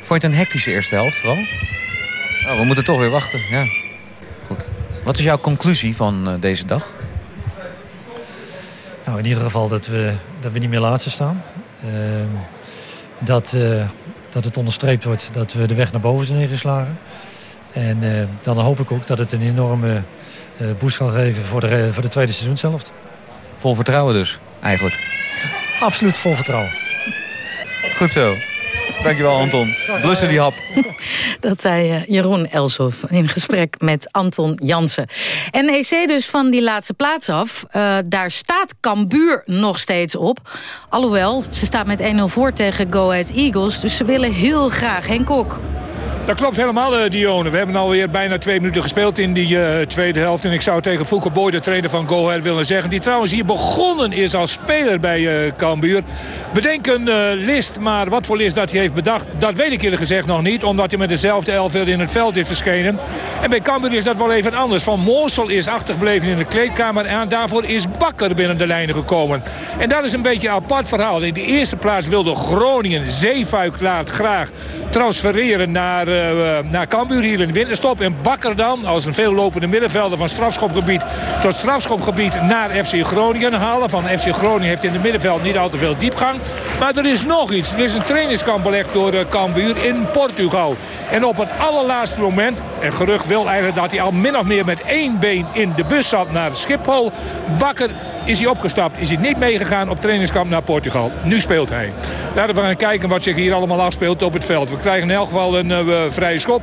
Vond je het een hectische eerste helft vooral? Oh, we moeten toch weer wachten, ja. Goed. Wat is jouw conclusie van deze dag? Nou, in ieder geval dat we, dat we niet meer laatste staan. Ehm, dat, eh, dat het onderstreept wordt dat we de weg naar boven zijn ingeslagen. En eh, dan hoop ik ook dat het een enorme eh, boost zal geven voor de, voor de tweede seizoenshelft. Vol vertrouwen dus, eigenlijk. Absoluut vol vertrouwen. Goed zo. Dankjewel, Anton. Blussen die hap. Dat zei eh, Jeroen Elshoff in gesprek met Anton Jansen. NEC dus van die laatste plaats af. Eh, daar staat Cambuur nog steeds op. Alhoewel, ze staat met 1-0 voor tegen Go Ahead Eagles. Dus ze willen heel graag Henk Kok. Dat klopt helemaal, Dione. We hebben alweer bijna twee minuten gespeeld in die eh, tweede helft. En ik zou tegen Foucault Boy, de trainer van Go Ahead, willen zeggen... die trouwens hier begonnen is als speler bij uh, Cambuur. Bedenk een list, maar wat voor list dat hij heeft bedacht... dat weet ik eerlijk gezegd nog niet. Omdat hij met dezelfde elf weer in het veld is verschenen. En bij Cambuur is dat wel even anders. Van Moorsel is achtergebleven in de kleedkamer... en daarvoor is Bakker binnen de lijnen gekomen. En dat is een beetje een apart verhaal. In de eerste plaats wilde Groningen, Zeefuik laat graag transfereren naar, uh, naar Cambuur hier in de winterstop. En Bakker dan, als een veellopende middenvelder van strafschopgebied tot strafschopgebied naar FC Groningen halen. Van FC Groningen heeft in het middenveld niet al te veel diepgang. Maar er is nog iets. Er is een trainingskamp belegd door uh, Cambuur in Portugal. En op het allerlaatste moment, en gerucht wil eigenlijk dat hij al min of meer met één been in de bus zat naar Schiphol. Bakker is hij opgestapt. Is hij niet meegegaan op trainingskamp naar Portugal. Nu speelt hij. Laten we gaan kijken wat zich hier allemaal afspeelt op het veld. We krijgen in elk geval een uh, vrije schop.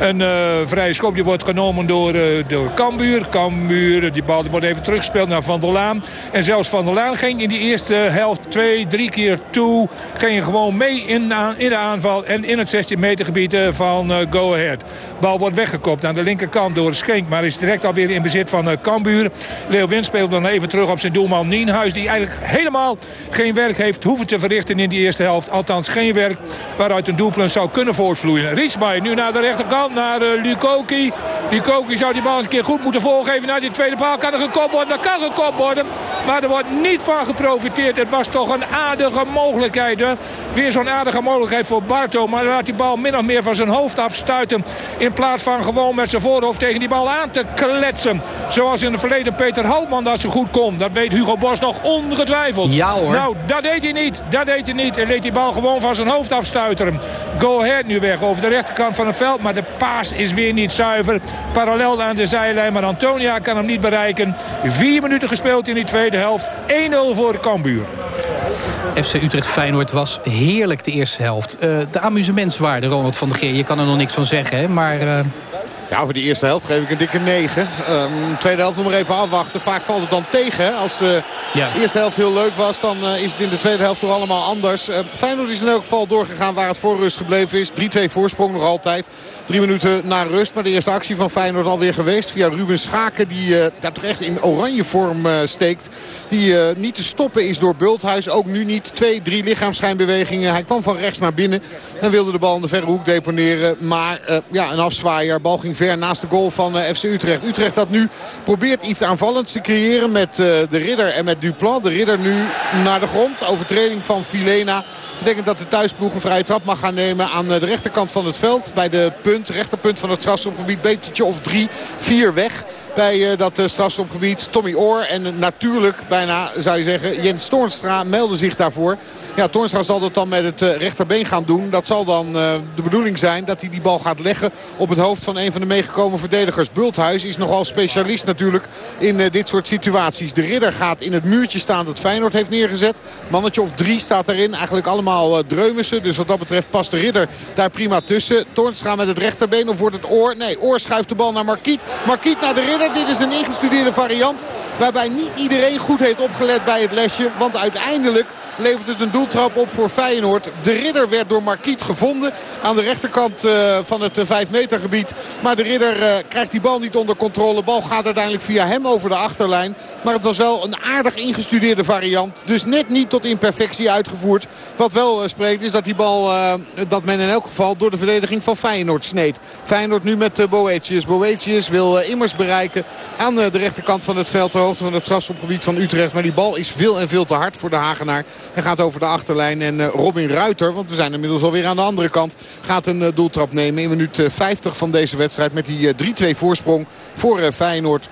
Een uh, vrije schop die wordt genomen door, uh, door Cambuur. Cambuur, die bal die wordt even teruggespeeld naar Van der Laan. En zelfs Van der Laan ging in die eerste helft twee, drie keer toe. Ging gewoon mee in, in de aanval en in het 16 meter gebied van Go Ahead. Bal wordt weggekopt aan de linkerkant door Schenk. Maar is direct alweer in bezit van Cambuur. Leeuwin speelt dan even terug op zijn doelman Nienhuis. Die eigenlijk helemaal geen werk heeft hoeven te verrichten in die eerste helft. Althans geen werk waaruit een doelpunt zou kunnen voortvloeien. Riesmaier nu naar de rechterkant, naar uh, Lukoki. Zou die bal eens een keer goed moeten voorgeven naar die tweede paal. Kan er gekopt worden? Dat kan gekopt worden. Maar er wordt niet van geprofiteerd. Het was toch een aardige mogelijkheid. Hè? Weer zo'n aardige mogelijkheid voor Barto. Maar laat die bal min of meer van zijn hoofd afstuiten. In plaats van gewoon met zijn voorhoofd tegen die bal aan te kletsen. Zoals in het verleden Peter Houtman dat zo goed kon. Dat weet Hugo Bos nog ongetwijfeld. Ja hoor. Nou, dat deed hij niet. Dat deed hij niet. En leed die bal gewoon van zijn hoofd afstuiteren. Go ahead nu weg over de rechterkant van het veld. Maar de paas is weer niet zuiver. Parallel aan de zijlijn. Maar Antonia kan hem niet bereiken. Vier minuten gespeeld in die tweede helft. 1-0 voor Cambuur. FC Utrecht Feyenoord was heerlijk de eerste helft. Uh, de amusementswaarde, Ronald van der Geer. Je kan er nog niks van zeggen, hè? maar... Uh... Ja, voor die eerste helft geef ik een dikke 9. Um, tweede helft nog maar even afwachten. Vaak valt het dan tegen. Hè? Als uh, ja. de eerste helft heel leuk was, dan uh, is het in de tweede helft toch allemaal anders. Uh, Feyenoord is in elk geval doorgegaan waar het voor rust gebleven is. 3-2 voorsprong nog altijd. Drie minuten na rust. Maar de eerste actie van Feyenoord alweer geweest. Via Ruben Schaken, die daar toch echt in oranje vorm steekt. Die niet te stoppen is door Bulthuis. Ook nu niet. Twee, drie lichaamschijnbewegingen. Hij kwam van rechts naar binnen. En wilde de bal in de verre hoek deponeren. Maar ja, een afzwaaier. Bal ging naast de goal van uh, FC Utrecht. Utrecht dat nu probeert iets aanvallends te creëren met uh, de Ridder en met Duplan. De Ridder nu naar de grond. Overtreding van Filena. Betekent dat de thuisploeg een vrije trap mag gaan nemen aan de rechterkant van het veld. Bij de punt, rechterpunt van het strafschopgebied. Betertje of drie, vier weg bij uh, dat uh, strafschopgebied. Tommy Oor en natuurlijk bijna zou je zeggen Jens Toornstra meldde zich daarvoor. Ja, Toornstra zal dat dan met het uh, rechterbeen gaan doen. Dat zal dan de bedoeling zijn dat hij die bal gaat leggen op het hoofd van een van de meegekomen verdedigers. Bulthuis is nogal specialist natuurlijk in dit soort situaties. De ridder gaat in het muurtje staan dat Feyenoord heeft neergezet. Mannetje of drie staat daarin. Eigenlijk allemaal dreumissen. Dus wat dat betreft past de ridder daar prima tussen. Toornstra met het rechterbeen of wordt het Oor? Nee, Oor schuift de bal naar Markiet. Markiet naar de ridder. Dit is een ingestudeerde variant waarbij niet iedereen goed heeft opgelet bij het lesje. Want uiteindelijk levert het een doeltrap op voor Feyenoord. De ridder werd door Marquiet gevonden aan de rechterkant uh, van het 5 meter gebied. Maar de ridder uh, krijgt die bal niet onder controle. De bal gaat uiteindelijk via hem over de achterlijn. Maar het was wel een aardig ingestudeerde variant. Dus net niet tot in perfectie uitgevoerd. Wat wel uh, spreekt is dat die bal, dat men in elk geval door de verdediging van Feyenoord sneed. Feyenoord nu met Boetius. Boetius wil immers bereiken aan de rechterkant van het veld. Ter hoogte van het strafschopgebied van Utrecht. Maar die bal is veel en veel te hard voor de Hagenaar. Hij gaat over de achterlijn en Robin Ruiter, want we zijn inmiddels alweer aan de andere kant, gaat een doeltrap nemen in minuut 50 van deze wedstrijd met die 3-2 voorsprong voor Feyenoord.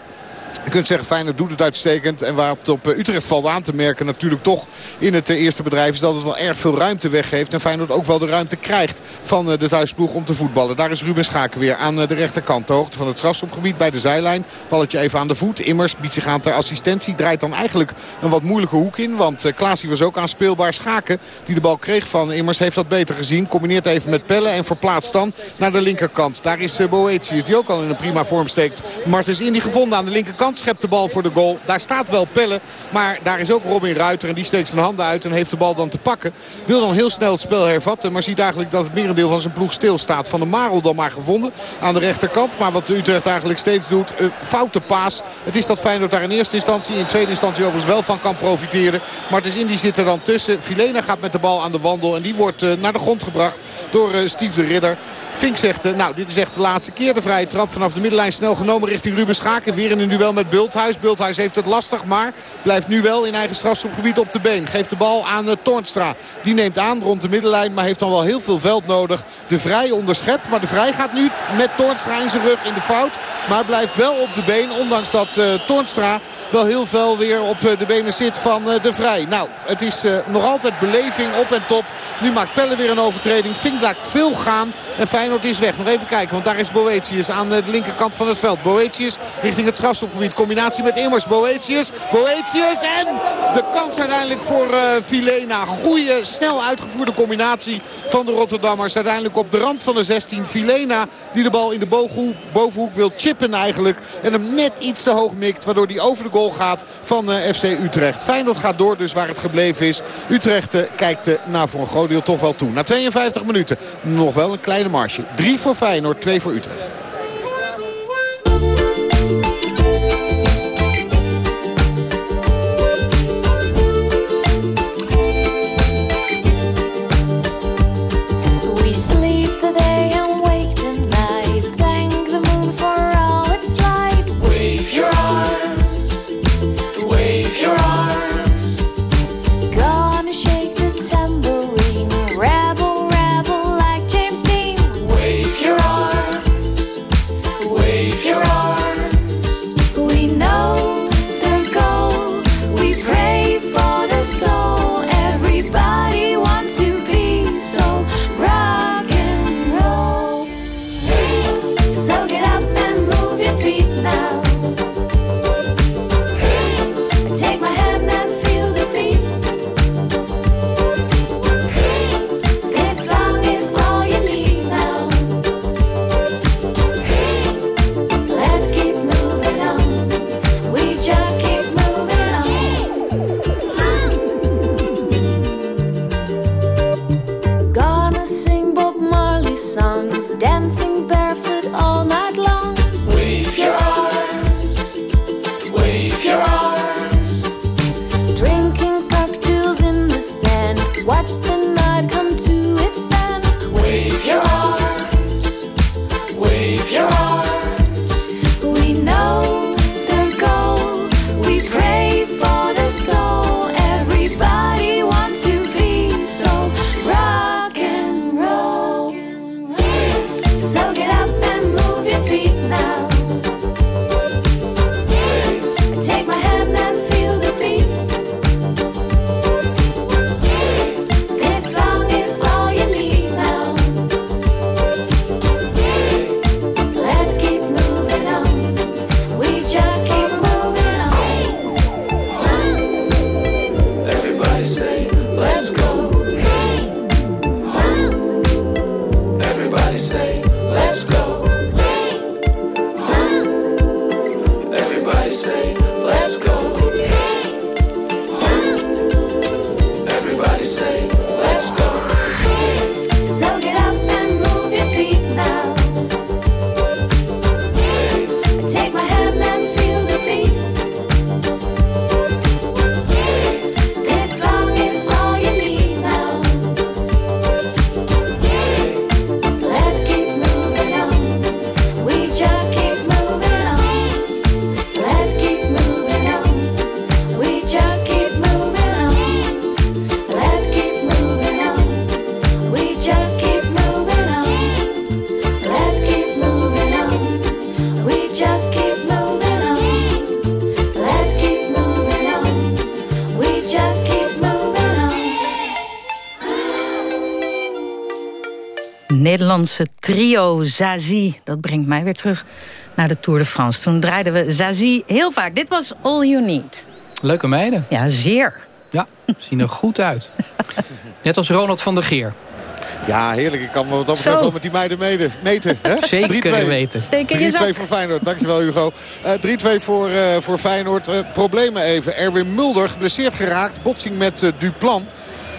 Je kunt zeggen Feyenoord doet het uitstekend. En waar het op Utrecht valt aan te merken natuurlijk toch in het eerste bedrijf... is dat het wel erg veel ruimte weggeeft. En Feyenoord ook wel de ruimte krijgt van de thuisploeg om te voetballen. Daar is Ruben Schaken weer aan de rechterkant. De hoogte van het strafschopgebied bij de zijlijn. Balletje even aan de voet. Immers biedt zich aan ter assistentie. Draait dan eigenlijk een wat moeilijke hoek in. Want Klaasie was ook aanspeelbaar. Schaken die de bal kreeg van Immers heeft dat beter gezien. Combineert even met Pelle en verplaatst dan naar de linkerkant. Daar is Boetius die ook al in een prima vorm steekt. Martens Indy gevonden aan de linkerkant schept de bal voor de goal. Daar staat wel Pelle, maar daar is ook Robin Ruiter. En die steekt zijn handen uit en heeft de bal dan te pakken. Wil dan heel snel het spel hervatten. Maar ziet eigenlijk dat het merendeel van zijn ploeg stilstaat. Van de Marel dan maar gevonden aan de rechterkant. Maar wat Utrecht eigenlijk steeds doet, uh, foute paas. Het is dat Feyenoord daar in eerste instantie, in tweede instantie overigens wel van kan profiteren. Maar het is die zit er dan tussen. Filena gaat met de bal aan de wandel. En die wordt uh, naar de grond gebracht door uh, Steve de Ridder. Fink zegt, uh, nou dit is echt de laatste keer de vrije trap. Vanaf de middenlijn snel genomen richting Ruben Schaken. Weer in een duel met Bulthuis. Bulthuis heeft het lastig, maar blijft nu wel in eigen strafschopgebied op de been. Geeft de bal aan uh, Toornstra. Die neemt aan rond de middenlijn, maar heeft dan wel heel veel veld nodig. De Vrij onderschept, maar de Vrij gaat nu met Toornstra in zijn rug in de fout. Maar blijft wel op de been. Ondanks dat uh, wel heel veel weer op de benen zit van de Vrij. Nou, het is nog altijd beleving op en top. Nu maakt Pelle weer een overtreding. Vink laat veel gaan. En Feyenoord is weg. Nog even kijken, want daar is Boetius aan de linkerkant van het veld. Boetius richting het strafschopgebied. Combinatie met Immers. Boetius. Boetius en de kans uiteindelijk voor uh, Vilena. Goeie, snel uitgevoerde combinatie van de Rotterdammers. Uiteindelijk op de rand van de 16. Vilena die de bal in de bovenhoek, bovenhoek wil chippen eigenlijk. En hem net iets te hoog mikt. Waardoor hij over de goal gaat van uh, FC Utrecht. Feyenoord gaat door dus waar het gebleven is. Utrecht uh, kijkt nou, voor een groot deel toch wel toe. Na 52 minuten nog wel een kleine marge. 3 voor Feyenoord, 2 voor Utrecht. Nederlandse trio Zazie. Dat brengt mij weer terug naar de Tour de France. Toen draaiden we Zazie heel vaak. Dit was All You Need. Leuke meiden. Ja, zeer. Ja, zien er goed uit. Net als Ronald van der Geer. Ja, heerlijk. Ik kan me wat dat betreft wel met die meiden mede, meten. Hè? Zeker weten. 3-2 voor Feyenoord. Dankjewel Hugo. Uh, 3-2 voor, uh, voor Feyenoord. Uh, problemen even. Erwin Mulder geblesseerd geraakt. Botsing met uh, Duplan.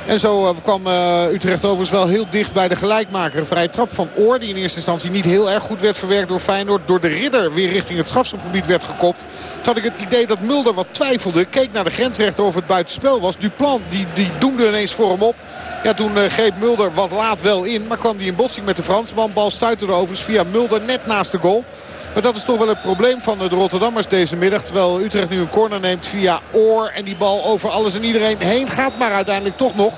En zo uh, kwam uh, Utrecht overigens wel heel dicht bij de gelijkmaker. Een vrije trap van Oor die in eerste instantie niet heel erg goed werd verwerkt door Feyenoord. Door de ridder weer richting het strafschopgebied werd gekopt. Toen had ik het idee dat Mulder wat twijfelde. Keek naar de grensrechter of het buitenspel was. Duplan die, die doemde ineens voor hem op. Ja, toen uh, greep Mulder wat laat wel in. Maar kwam hij in botsing met de Fransman. Bal stuitte er overigens via Mulder net naast de goal. Maar dat is toch wel het probleem van de Rotterdammers deze middag. Terwijl Utrecht nu een corner neemt via Oor. En die bal over alles en iedereen heen gaat. Maar uiteindelijk toch nog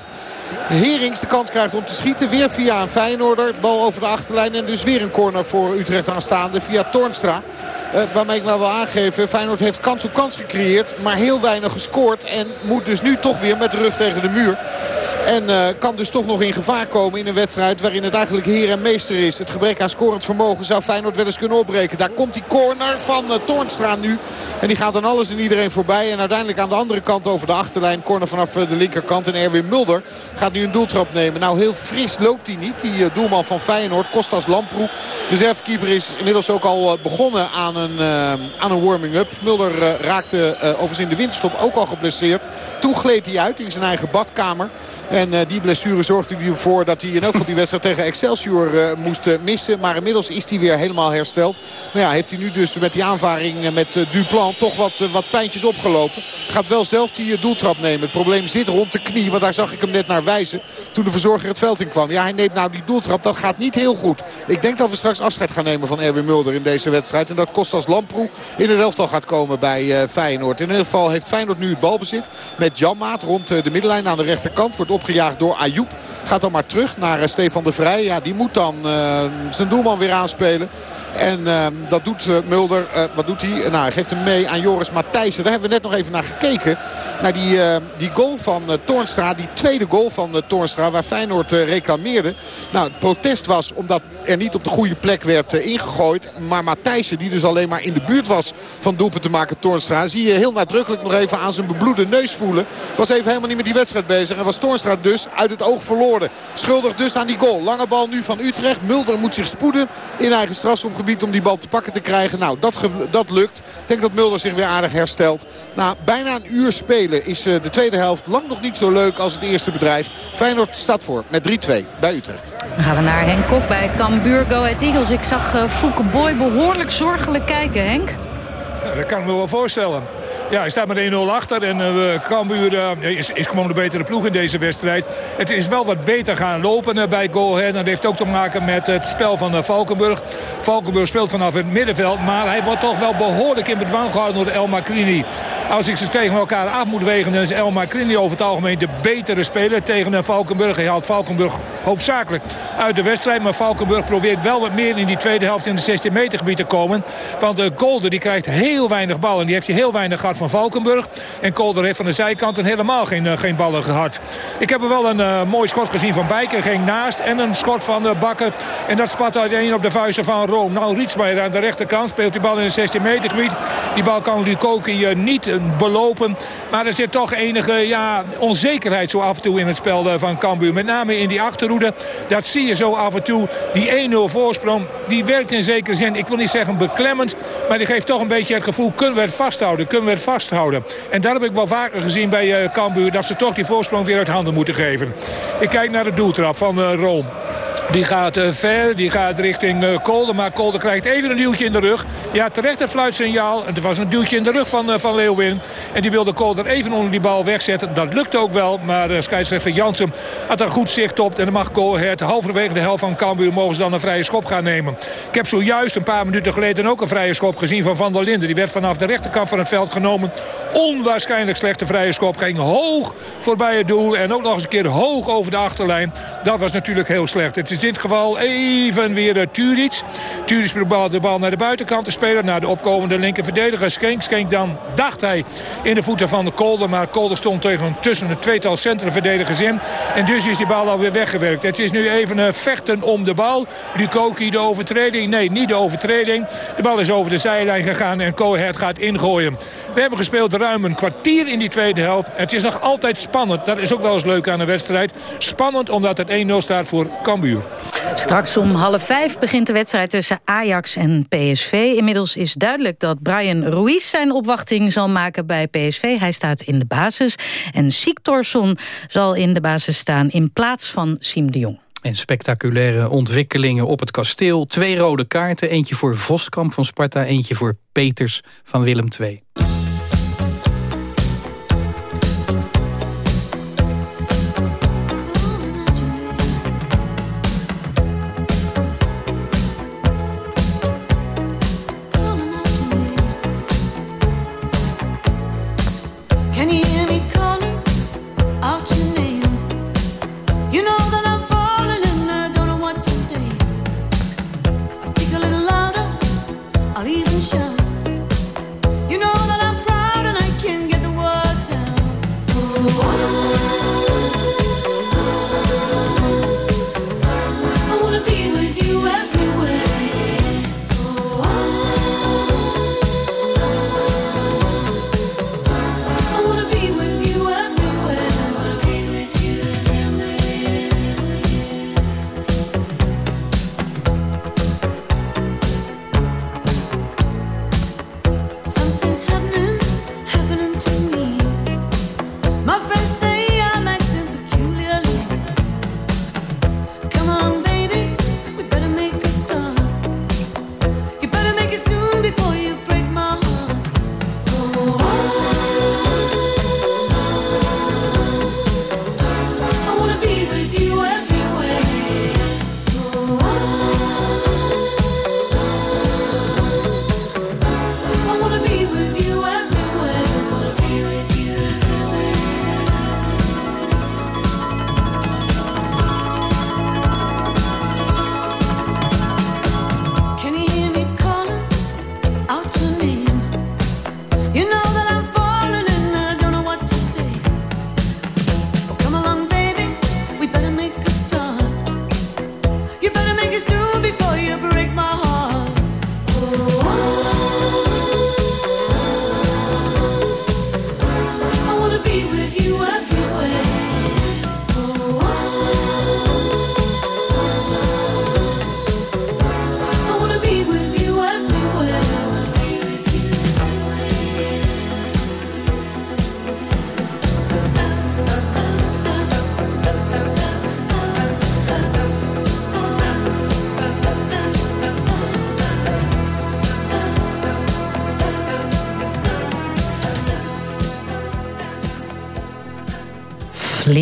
Herings de kans krijgt om te schieten. Weer via een Feyenoorder. Bal over de achterlijn en dus weer een corner voor Utrecht aanstaande via Toornstra. Uh, waarmee ik nou wil aangeven, Feyenoord heeft kans op kans gecreëerd. Maar heel weinig gescoord. En moet dus nu toch weer met de rug tegen de muur. En uh, kan dus toch nog in gevaar komen in een wedstrijd waarin het eigenlijk heer en meester is. Het gebrek aan scorend vermogen zou Feyenoord wel eens kunnen opbreken. Daar komt die corner van uh, Toornstra nu. En die gaat aan alles en iedereen voorbij. En uiteindelijk aan de andere kant over de achterlijn. Corner vanaf de linkerkant. En Erwin Mulder gaat nu een doeltrap nemen. Nou heel fris loopt hij niet. Die doelman van Feyenoord, Kostas Lamproe. Reservekeeper is inmiddels ook al begonnen aan een, aan een warming-up. Mulder raakte overigens in de winterstop ook al geblesseerd. Toen gleed hij uit in zijn eigen badkamer. En uh, die blessure zorgde ervoor dat hij in elk geval die wedstrijd tegen Excelsior uh, moest uh, missen. Maar inmiddels is hij weer helemaal hersteld. Maar ja, heeft hij nu dus met die aanvaring met Duplan toch wat, wat pijntjes opgelopen. Gaat wel zelf die doeltrap nemen. Het probleem zit rond de knie. Want daar zag ik hem net naar wijzen toen de verzorger het veld in kwam. Ja, hij neemt nou die doeltrap. Dat gaat niet heel goed. Ik denk dat we straks afscheid gaan nemen van Erwin Mulder in deze wedstrijd. En dat Kostas Lamproe in het elftal gaat komen bij Feyenoord. In ieder geval heeft Feyenoord nu het balbezit. Met Janmaat rond de middenlijn aan de rechterkant. Wordt opgejaagd door Ayoub. Gaat dan maar terug naar uh, Stefan de Vrij. Ja, die moet dan uh, zijn doelman weer aanspelen. En uh, dat doet Mulder. wat doet hij? Nou, hij geeft hem mee aan Joris Matthijssen. Daar hebben we net nog even naar gekeken. Naar die, die goal van Toornstra. Die tweede goal van Toornstra. Waar Feyenoord reclameerde. Nou, het protest was omdat er niet op de goede plek werd ingegooid. Maar Matthijssen, die dus alleen maar in de buurt was van doelpunt te maken Toornstra. Zie je heel nadrukkelijk nog even aan zijn bebloede neus voelen. Was even helemaal niet met die wedstrijd bezig. En was Toornstra dus uit het oog verloren. Schuldig dus aan die goal. Lange bal nu van Utrecht. Mulder moet zich spoeden in eigen strafschopgebied om die bal te pakken te krijgen. Nou, dat, dat lukt. Ik denk dat Mulder zich weer aardig herstelt. Na bijna een uur spelen is de tweede helft lang nog niet zo leuk als het eerste bedrijf. Feyenoord staat voor met 3-2 bij Utrecht. Dan gaan we naar Henk Kok bij Cambuur Go Ahead Eagles. Ik zag uh, Fouke Boy behoorlijk zorgelijk kijken, Henk. Ja, dat kan ik me wel voorstellen. Ja, hij staat met 1-0 achter. En uh, Cambuur uh, is, is gewoon de betere ploeg in deze wedstrijd. Het is wel wat beter gaan lopen uh, bij Go. Dat heeft ook te maken met het spel van Valkenburg. Valkenburg speelt vanaf het middenveld. Maar hij wordt toch wel behoorlijk in bedwang gehouden door El Macrini. Als ik ze tegen elkaar af moet wegen... dan is El Macrini over het algemeen de betere speler tegen Valkenburg. Hij haalt Valkenburg hoofdzakelijk uit de wedstrijd. Maar Valkenburg probeert wel wat meer in die tweede helft in de 16 meter gebied te komen. Want de Golden die krijgt heel weinig ballen. Die heeft je heel weinig gehad van Valkenburg. En Kolder heeft van de zijkant helemaal geen, uh, geen ballen gehad. Ik heb er wel een uh, mooi schot gezien van Bijker. Ging naast. En een schot van uh, Bakker. En dat spat uiteen op de vuisten van Room. Nou, Rietsmeijer aan de rechterkant speelt die bal in het 16 meter gebied. Die bal kan Lukoki niet belopen. Maar er zit toch enige ja, onzekerheid zo af en toe in het spel van Cambuur. Met name in die achterhoede. Dat zie je zo af en toe. Die 1-0 voorsprong, die werkt in zekere zin. Ik wil niet zeggen beklemmend. Maar die geeft toch een beetje het gevoel. Kunnen we het vasthouden? Kunnen we vasthouden? En daar heb ik wel vaker gezien bij uh, Cambuur. Dat ze toch die voorsprong weer uit handen moeten geven. Ik kijk naar de doeltrap van uh, Rome. Die gaat uh, ver, die gaat richting uh, Kolder. Maar Kolder krijgt even een duwtje in de rug. Ja, terecht een fluitsignaal. Het was een duwtje in de rug van, uh, van Leeuwin. En die wilde Kolder even onder die bal wegzetten. Dat lukt ook wel. Maar scheidsrechter Jansen had er goed zicht op. En dan mag Ahead halverwege de helft van Cambuur... mogen ze dan een vrije schop gaan nemen. Ik heb zojuist een paar minuten geleden ook een vrije schop gezien van Van der Linden. Die werd vanaf de rechterkant van het veld genomen. Onwaarschijnlijk slechte vrije schop. Ging hoog voorbij het doel. En ook nog eens een keer hoog over de achterlijn. Dat was natuurlijk heel slecht. Het is dit geval even weer uh, Turic. Turic probeert de bal naar de buitenkant te spelen. Naar de opkomende linker verdediger Schenk. Schenk dan, dacht hij, in de voeten van de Kolder. Maar Kolder stond tegen, tussen een tweetal centrumverdedigers in. En dus is die bal alweer weggewerkt. Het is nu even uh, vechten om de bal. Lukoki de overtreding. Nee, niet de overtreding. De bal is over de zijlijn gegaan en Cohet gaat ingooien. We hebben gespeeld ruim een kwartier in die tweede helft. Het is nog altijd spannend. Dat is ook wel eens leuk aan een wedstrijd. Spannend omdat het 1-0 staat voor Cambuur. Straks om half vijf begint de wedstrijd tussen Ajax en PSV. Inmiddels is duidelijk dat Brian Ruiz zijn opwachting zal maken bij PSV. Hij staat in de basis. En Siktorsson zal in de basis staan in plaats van Siem de Jong. En spectaculaire ontwikkelingen op het kasteel. Twee rode kaarten, eentje voor Voskamp van Sparta... eentje voor Peters van Willem II.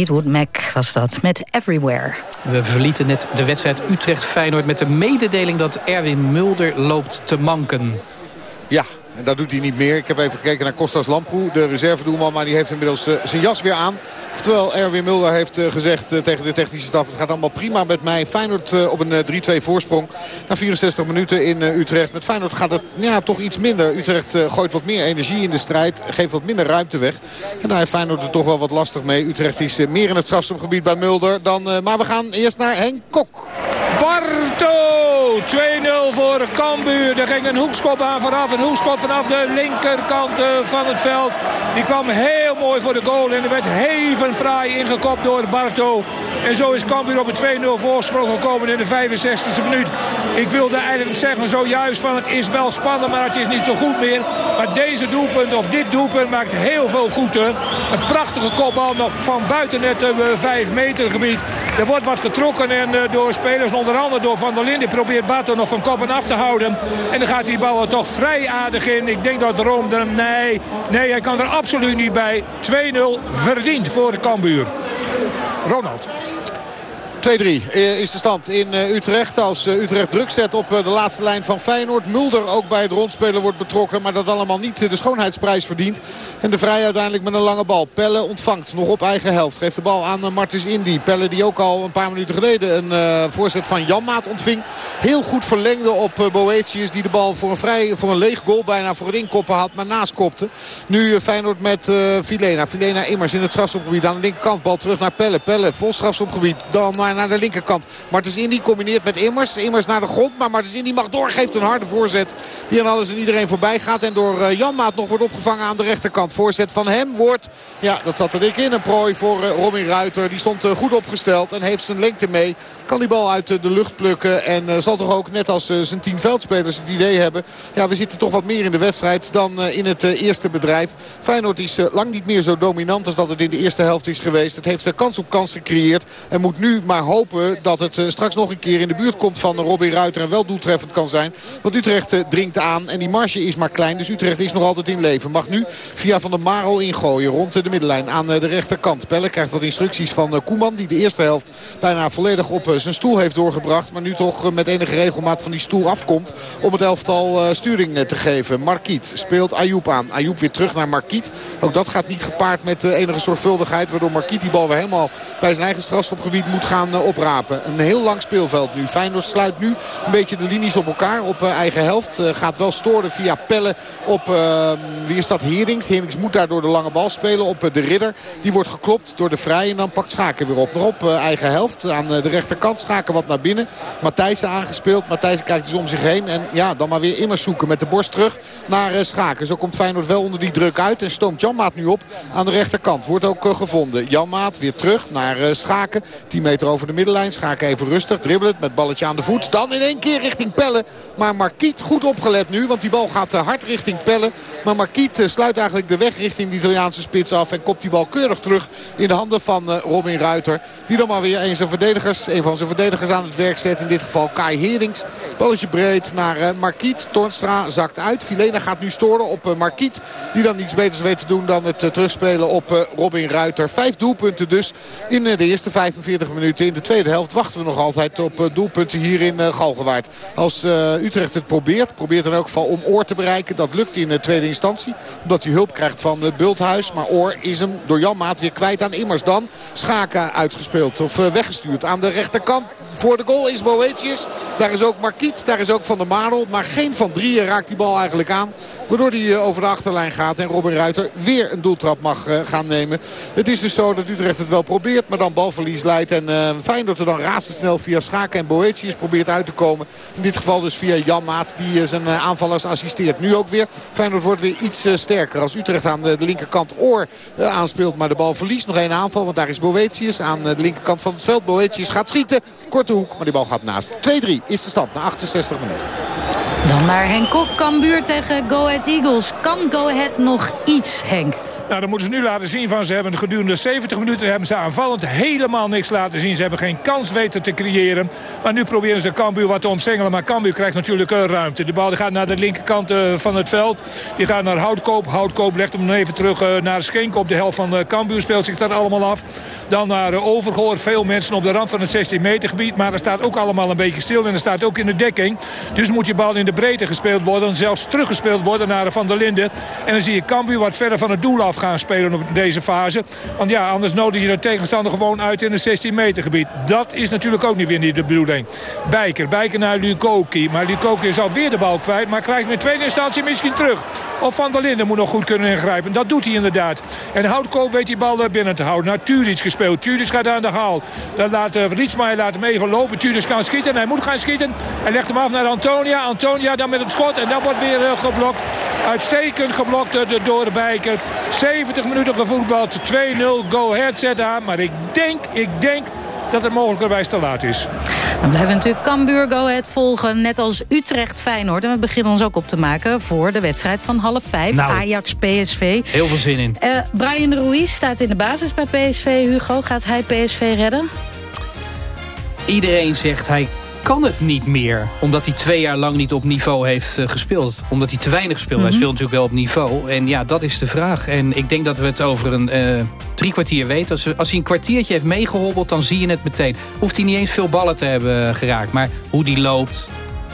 Fleetwood Mac was dat, met Everywhere. We verlieten net de wedstrijd Utrecht-Feyenoord... met de mededeling dat Erwin Mulder loopt te manken. Ja, en dat doet hij niet meer. Ik heb even gekeken naar Kostas Lamproe, de reservedoelman. Maar die heeft inmiddels uh, zijn jas weer aan. Terwijl Erwin Mulder heeft uh, gezegd uh, tegen de technische staf... het gaat allemaal prima met mij. Feyenoord op een 3-2 voorsprong. Na 64 minuten in Utrecht. Met Feyenoord gaat het ja, toch iets minder. Utrecht gooit wat meer energie in de strijd. Geeft wat minder ruimte weg. En daar heeft Feyenoord er toch wel wat lastig mee. Utrecht is meer in het strafstopgebied bij Mulder. Dan, maar we gaan eerst naar Henk Kok. Barto! 2-0 voor Cambuur. Er ging een hoekschop aan vooraf. Een hoekschop vanaf de linkerkant eh, van het veld. Die kwam heel mooi voor de goal. En er werd heven fraai ingekopt door Barto. En zo is Cambuur op een 2-0 voorsprong gekomen in de 65e minuut. Ik wilde eigenlijk zeggen zojuist van het is wel spannend, maar het is niet zo goed meer. Maar deze doelpunt of dit doelpunt maakt heel veel goed. Een prachtige kopbal nog van buiten het uh, 5 meter gebied. Er wordt wat getrokken en uh, door spelers, onder andere door Van der Linden, probeert Bato nog van koppen af te houden. En dan gaat die bal er toch vrij aardig in. Ik denk dat Rome er... Nee, nee, hij kan er absoluut niet bij. 2-0 verdiend voor de Cambuur. Ronald. 2-3 is de stand in Utrecht. Als Utrecht druk zet op de laatste lijn van Feyenoord. Mulder ook bij het rondspelen wordt betrokken. Maar dat allemaal niet de schoonheidsprijs verdient. En de Vrij uiteindelijk met een lange bal. Pelle ontvangt nog op eigen helft. Geeft de bal aan Martens Indy. Pelle die ook al een paar minuten geleden een voorzet van Janmaat ontving. Heel goed verlengde op Boetius. Die de bal voor een, vrij, voor een leeg goal bijna voor het inkoppen had. Maar naast kopte. Nu Feyenoord met Filena. Filena immers in het strafschopgebied aan de linkerkant. Bal terug naar Pelle. Pelle vol strafschopgebied. Dan naar naar de linkerkant. Martens Indy combineert met Immers. Immers naar de grond. Maar Martens Indy mag door. Geeft een harde voorzet. Die aan alles en iedereen voorbij gaat. En door uh, Janmaat nog wordt opgevangen aan de rechterkant. Voorzet van hem wordt... Ja, dat zat er dik in. Een prooi voor uh, Robin Ruiter. Die stond uh, goed opgesteld. En heeft zijn lengte mee. Kan die bal uit de lucht plukken. En zal toch ook net als zijn tien veldspelers het idee hebben. Ja, we zitten toch wat meer in de wedstrijd dan in het eerste bedrijf. Feyenoord is lang niet meer zo dominant als dat het in de eerste helft is geweest. Het heeft kans op kans gecreëerd. En moet nu maar hopen dat het uh, straks nog een keer in de buurt komt van Robin Ruiter. En wel doeltreffend kan zijn. Want Utrecht uh, dringt aan. En die marge is maar klein. Dus Utrecht is nog altijd in leven. Mag nu via Van der Marel ingooien rond de middenlijn aan de rechterkant. Pelle krijgt wat instructies van Koeman. Die de eerste helft bijna volledig op zijn stoel heeft doorgebracht. Maar nu toch met enige regelmaat van die stoel afkomt. Om het elftal sturing te geven. Marquiet speelt Ayoub aan. Ayoub weer terug naar Marquiet. Ook dat gaat niet gepaard met enige zorgvuldigheid. Waardoor Marquiet die bal weer helemaal bij zijn eigen strafschopgebied moet gaan oprapen. Een heel lang speelveld nu. Feyenoord sluit nu een beetje de linies op elkaar op uh, eigen helft. Uh, gaat wel storen via Pelle op, uh, wie is dat, Herings. Herings moet daar door de lange bal spelen op de Ridder. Die wordt geklopt door de Vrij en dan pakt Schaken weer op. Nog op eigen helft aan de rechterkant. Schaken wat naar binnen. Matthijssen aangespeeld. Matthijssen kijkt dus om zich heen. En ja, dan maar weer immers zoeken met de borst terug naar Schaken. Zo komt Feyenoord wel onder die druk uit. En stoomt Janmaat nu op aan de rechterkant. Wordt ook gevonden. Janmaat weer terug naar Schaken. 10 meter over de middenlijn. Schaken even rustig. Dribbelen met balletje aan de voet. Dan in één keer richting Pelle. Maar Marquiet goed opgelet nu. Want die bal gaat hard richting Pelle. Maar Marquiet sluit eigenlijk de weg richting de Italiaanse spits af. En kopt die bal keurig terug in de handen van Robin Ruiter. Die dan maar weer een, zijn verdedigers, een van zijn verdedigers aan het werk zet. In dit geval Kai Herings. Balletje breed naar Marquiet. Tornstra zakt uit. Filena gaat nu storen op Marquiet. Die dan niets beters weet te doen dan het terugspelen op Robin Ruiter. Vijf doelpunten dus in de eerste 45 minuten. In de tweede helft wachten we nog altijd op doelpunten hier in Galgenwaard. Als uh, Utrecht het probeert, probeert in elk geval om Oor te bereiken. Dat lukt in de tweede instantie. Omdat hij hulp krijgt van Bulthuis. Maar Oor is hem door Jan Maat weer kwijt aan Immers. Dan Schaken uitgespeeld of weggestuurd. Aan de rechterkant voor de goal is Boetius. Daar is ook Marquiet, daar is ook Van der Marel. Maar geen van drieën raakt die bal eigenlijk aan. Waardoor hij over de achterlijn gaat. En Robin Ruiter weer een doeltrap mag gaan nemen. Het is dus zo dat Utrecht het wel probeert. Maar dan balverlies leidt. En Feyenoord er dan razendsnel via Schaken en Boetius probeert uit te komen. In dit geval dus via Jan Maat die zijn aanvallers assisteert. Nu ook weer. Feyenoord wordt weer iets sterker. Als Utrecht aan de linkerkant Oor aanspeelt. Maar de bal verliest. Nog één aanval. Want daar is Boetius aan de linkerkant van het veld. Boetius gaat schieten. Korte hoek. Maar die bal gaat naast. 2-3 is de stand na 68 minuten. Dan naar Henk Kok. Cambuur tegen Go Ahead Eagles. Kan Go Ahead nog iets, Henk? Nou, dan moeten ze nu laten zien van ze hebben gedurende 70 minuten hebben ze aanvallend helemaal niks laten zien. Ze hebben geen kans weten te creëren. Maar nu proberen ze Cambuur wat te omsingelen. Maar Cambuur krijgt natuurlijk ruimte. De bal die gaat naar de linkerkant uh, van het veld. Die gaat naar Houtkoop. Houtkoop legt hem even terug uh, naar Schenk op de helft van Cambuur. Speelt zich dat allemaal af. Dan naar Overgoor. Veel mensen op de rand van het 16 meter gebied. Maar er staat ook allemaal een beetje stil. En er staat ook in de dekking. Dus moet die bal in de breedte gespeeld worden. Zelfs teruggespeeld worden naar Van der Linden. En dan zie je Cambuur wat verder van het doel af gaan spelen op deze fase. Want ja, anders nodig je de tegenstander gewoon uit in het 16 meter gebied. Dat is natuurlijk ook niet weer de bedoeling. Bijker, Bijker naar Lukoki. Maar Lukoki is alweer de bal kwijt. Maar krijgt in tweede instantie misschien terug. Of Van der Linden moet nog goed kunnen ingrijpen. Dat doet hij inderdaad. En Houtkoop weet die bal binnen te houden. Naar gespeeld. Turic gaat aan de haal. Dan laat uh, Rietsmaier laat hem even lopen. Turic kan schieten. Hij moet gaan schieten. Hij legt hem af naar Antonia. Antonia dan met het schot. En dat wordt weer uh, geblokt. Uitstekend geblokt uh, door de Bijker. 70 minuten gevoetbald. 2-0. Go ahead zet aan. Maar ik denk, ik denk dat het mogelijkerwijs te laat is. We blijven natuurlijk Cambuur Go Ahead volgen. Net als Utrecht Feyenoord. En we beginnen ons ook op te maken voor de wedstrijd van half vijf. Nou, Ajax PSV. Heel veel zin in. Uh, Brian Ruiz staat in de basis bij PSV. Hugo, gaat hij PSV redden? Iedereen zegt hij kan het niet meer. Omdat hij twee jaar lang niet op niveau heeft uh, gespeeld. Omdat hij te weinig speelt. Mm -hmm. Hij speelt natuurlijk wel op niveau. En ja, dat is de vraag. En ik denk dat we het over een uh, drie kwartier weten. Als, als, hij een kwartiertje heeft meegehobbeld, dan zie je het meteen. Hoeft hij niet eens veel ballen te hebben geraakt. Maar hoe die loopt,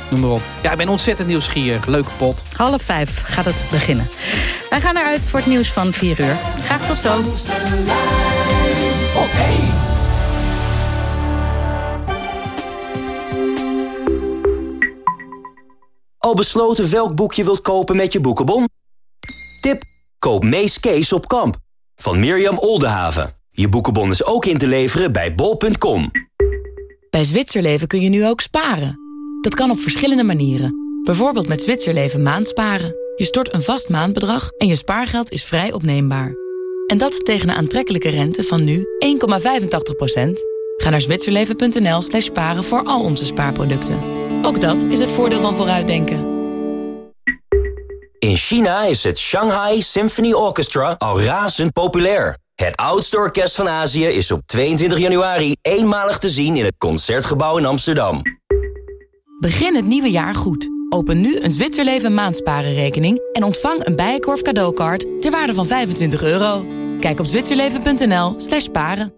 noem maar op. Ja, ik ben ontzettend nieuwsgierig. Leuke pot. Half vijf gaat het beginnen. Wij gaan eruit voor het nieuws van vier uur. Graag tot zo. Al besloten welk boek je wilt kopen met je boekenbon? Tip: koop Mees Kees op kamp. Van Mirjam Oldenhaven. Je boekenbon is ook in te leveren bij bol.com. Bij Zwitserleven kun je nu ook sparen. Dat kan op verschillende manieren. Bijvoorbeeld met Zwitserleven maandsparen. Je stort een vast maandbedrag en je spaargeld is vrij opneembaar. En dat tegen een aantrekkelijke rente van nu 1,85%. Ga naar zwitserleven.nl slash sparen voor al onze spaarproducten. Ook dat is het voordeel van vooruitdenken. In China is het Shanghai Symphony Orchestra al razend populair. Het oudste orkest van Azië is op 22 januari eenmalig te zien in het Concertgebouw in Amsterdam. Begin het nieuwe jaar goed. Open nu een Zwitserleven maandsparenrekening en ontvang een Bijenkorf cadeaukaart ter waarde van 25 euro. Kijk op zwitserleven.nl slash paren.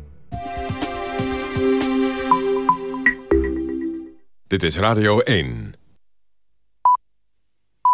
Dit is Radio 1.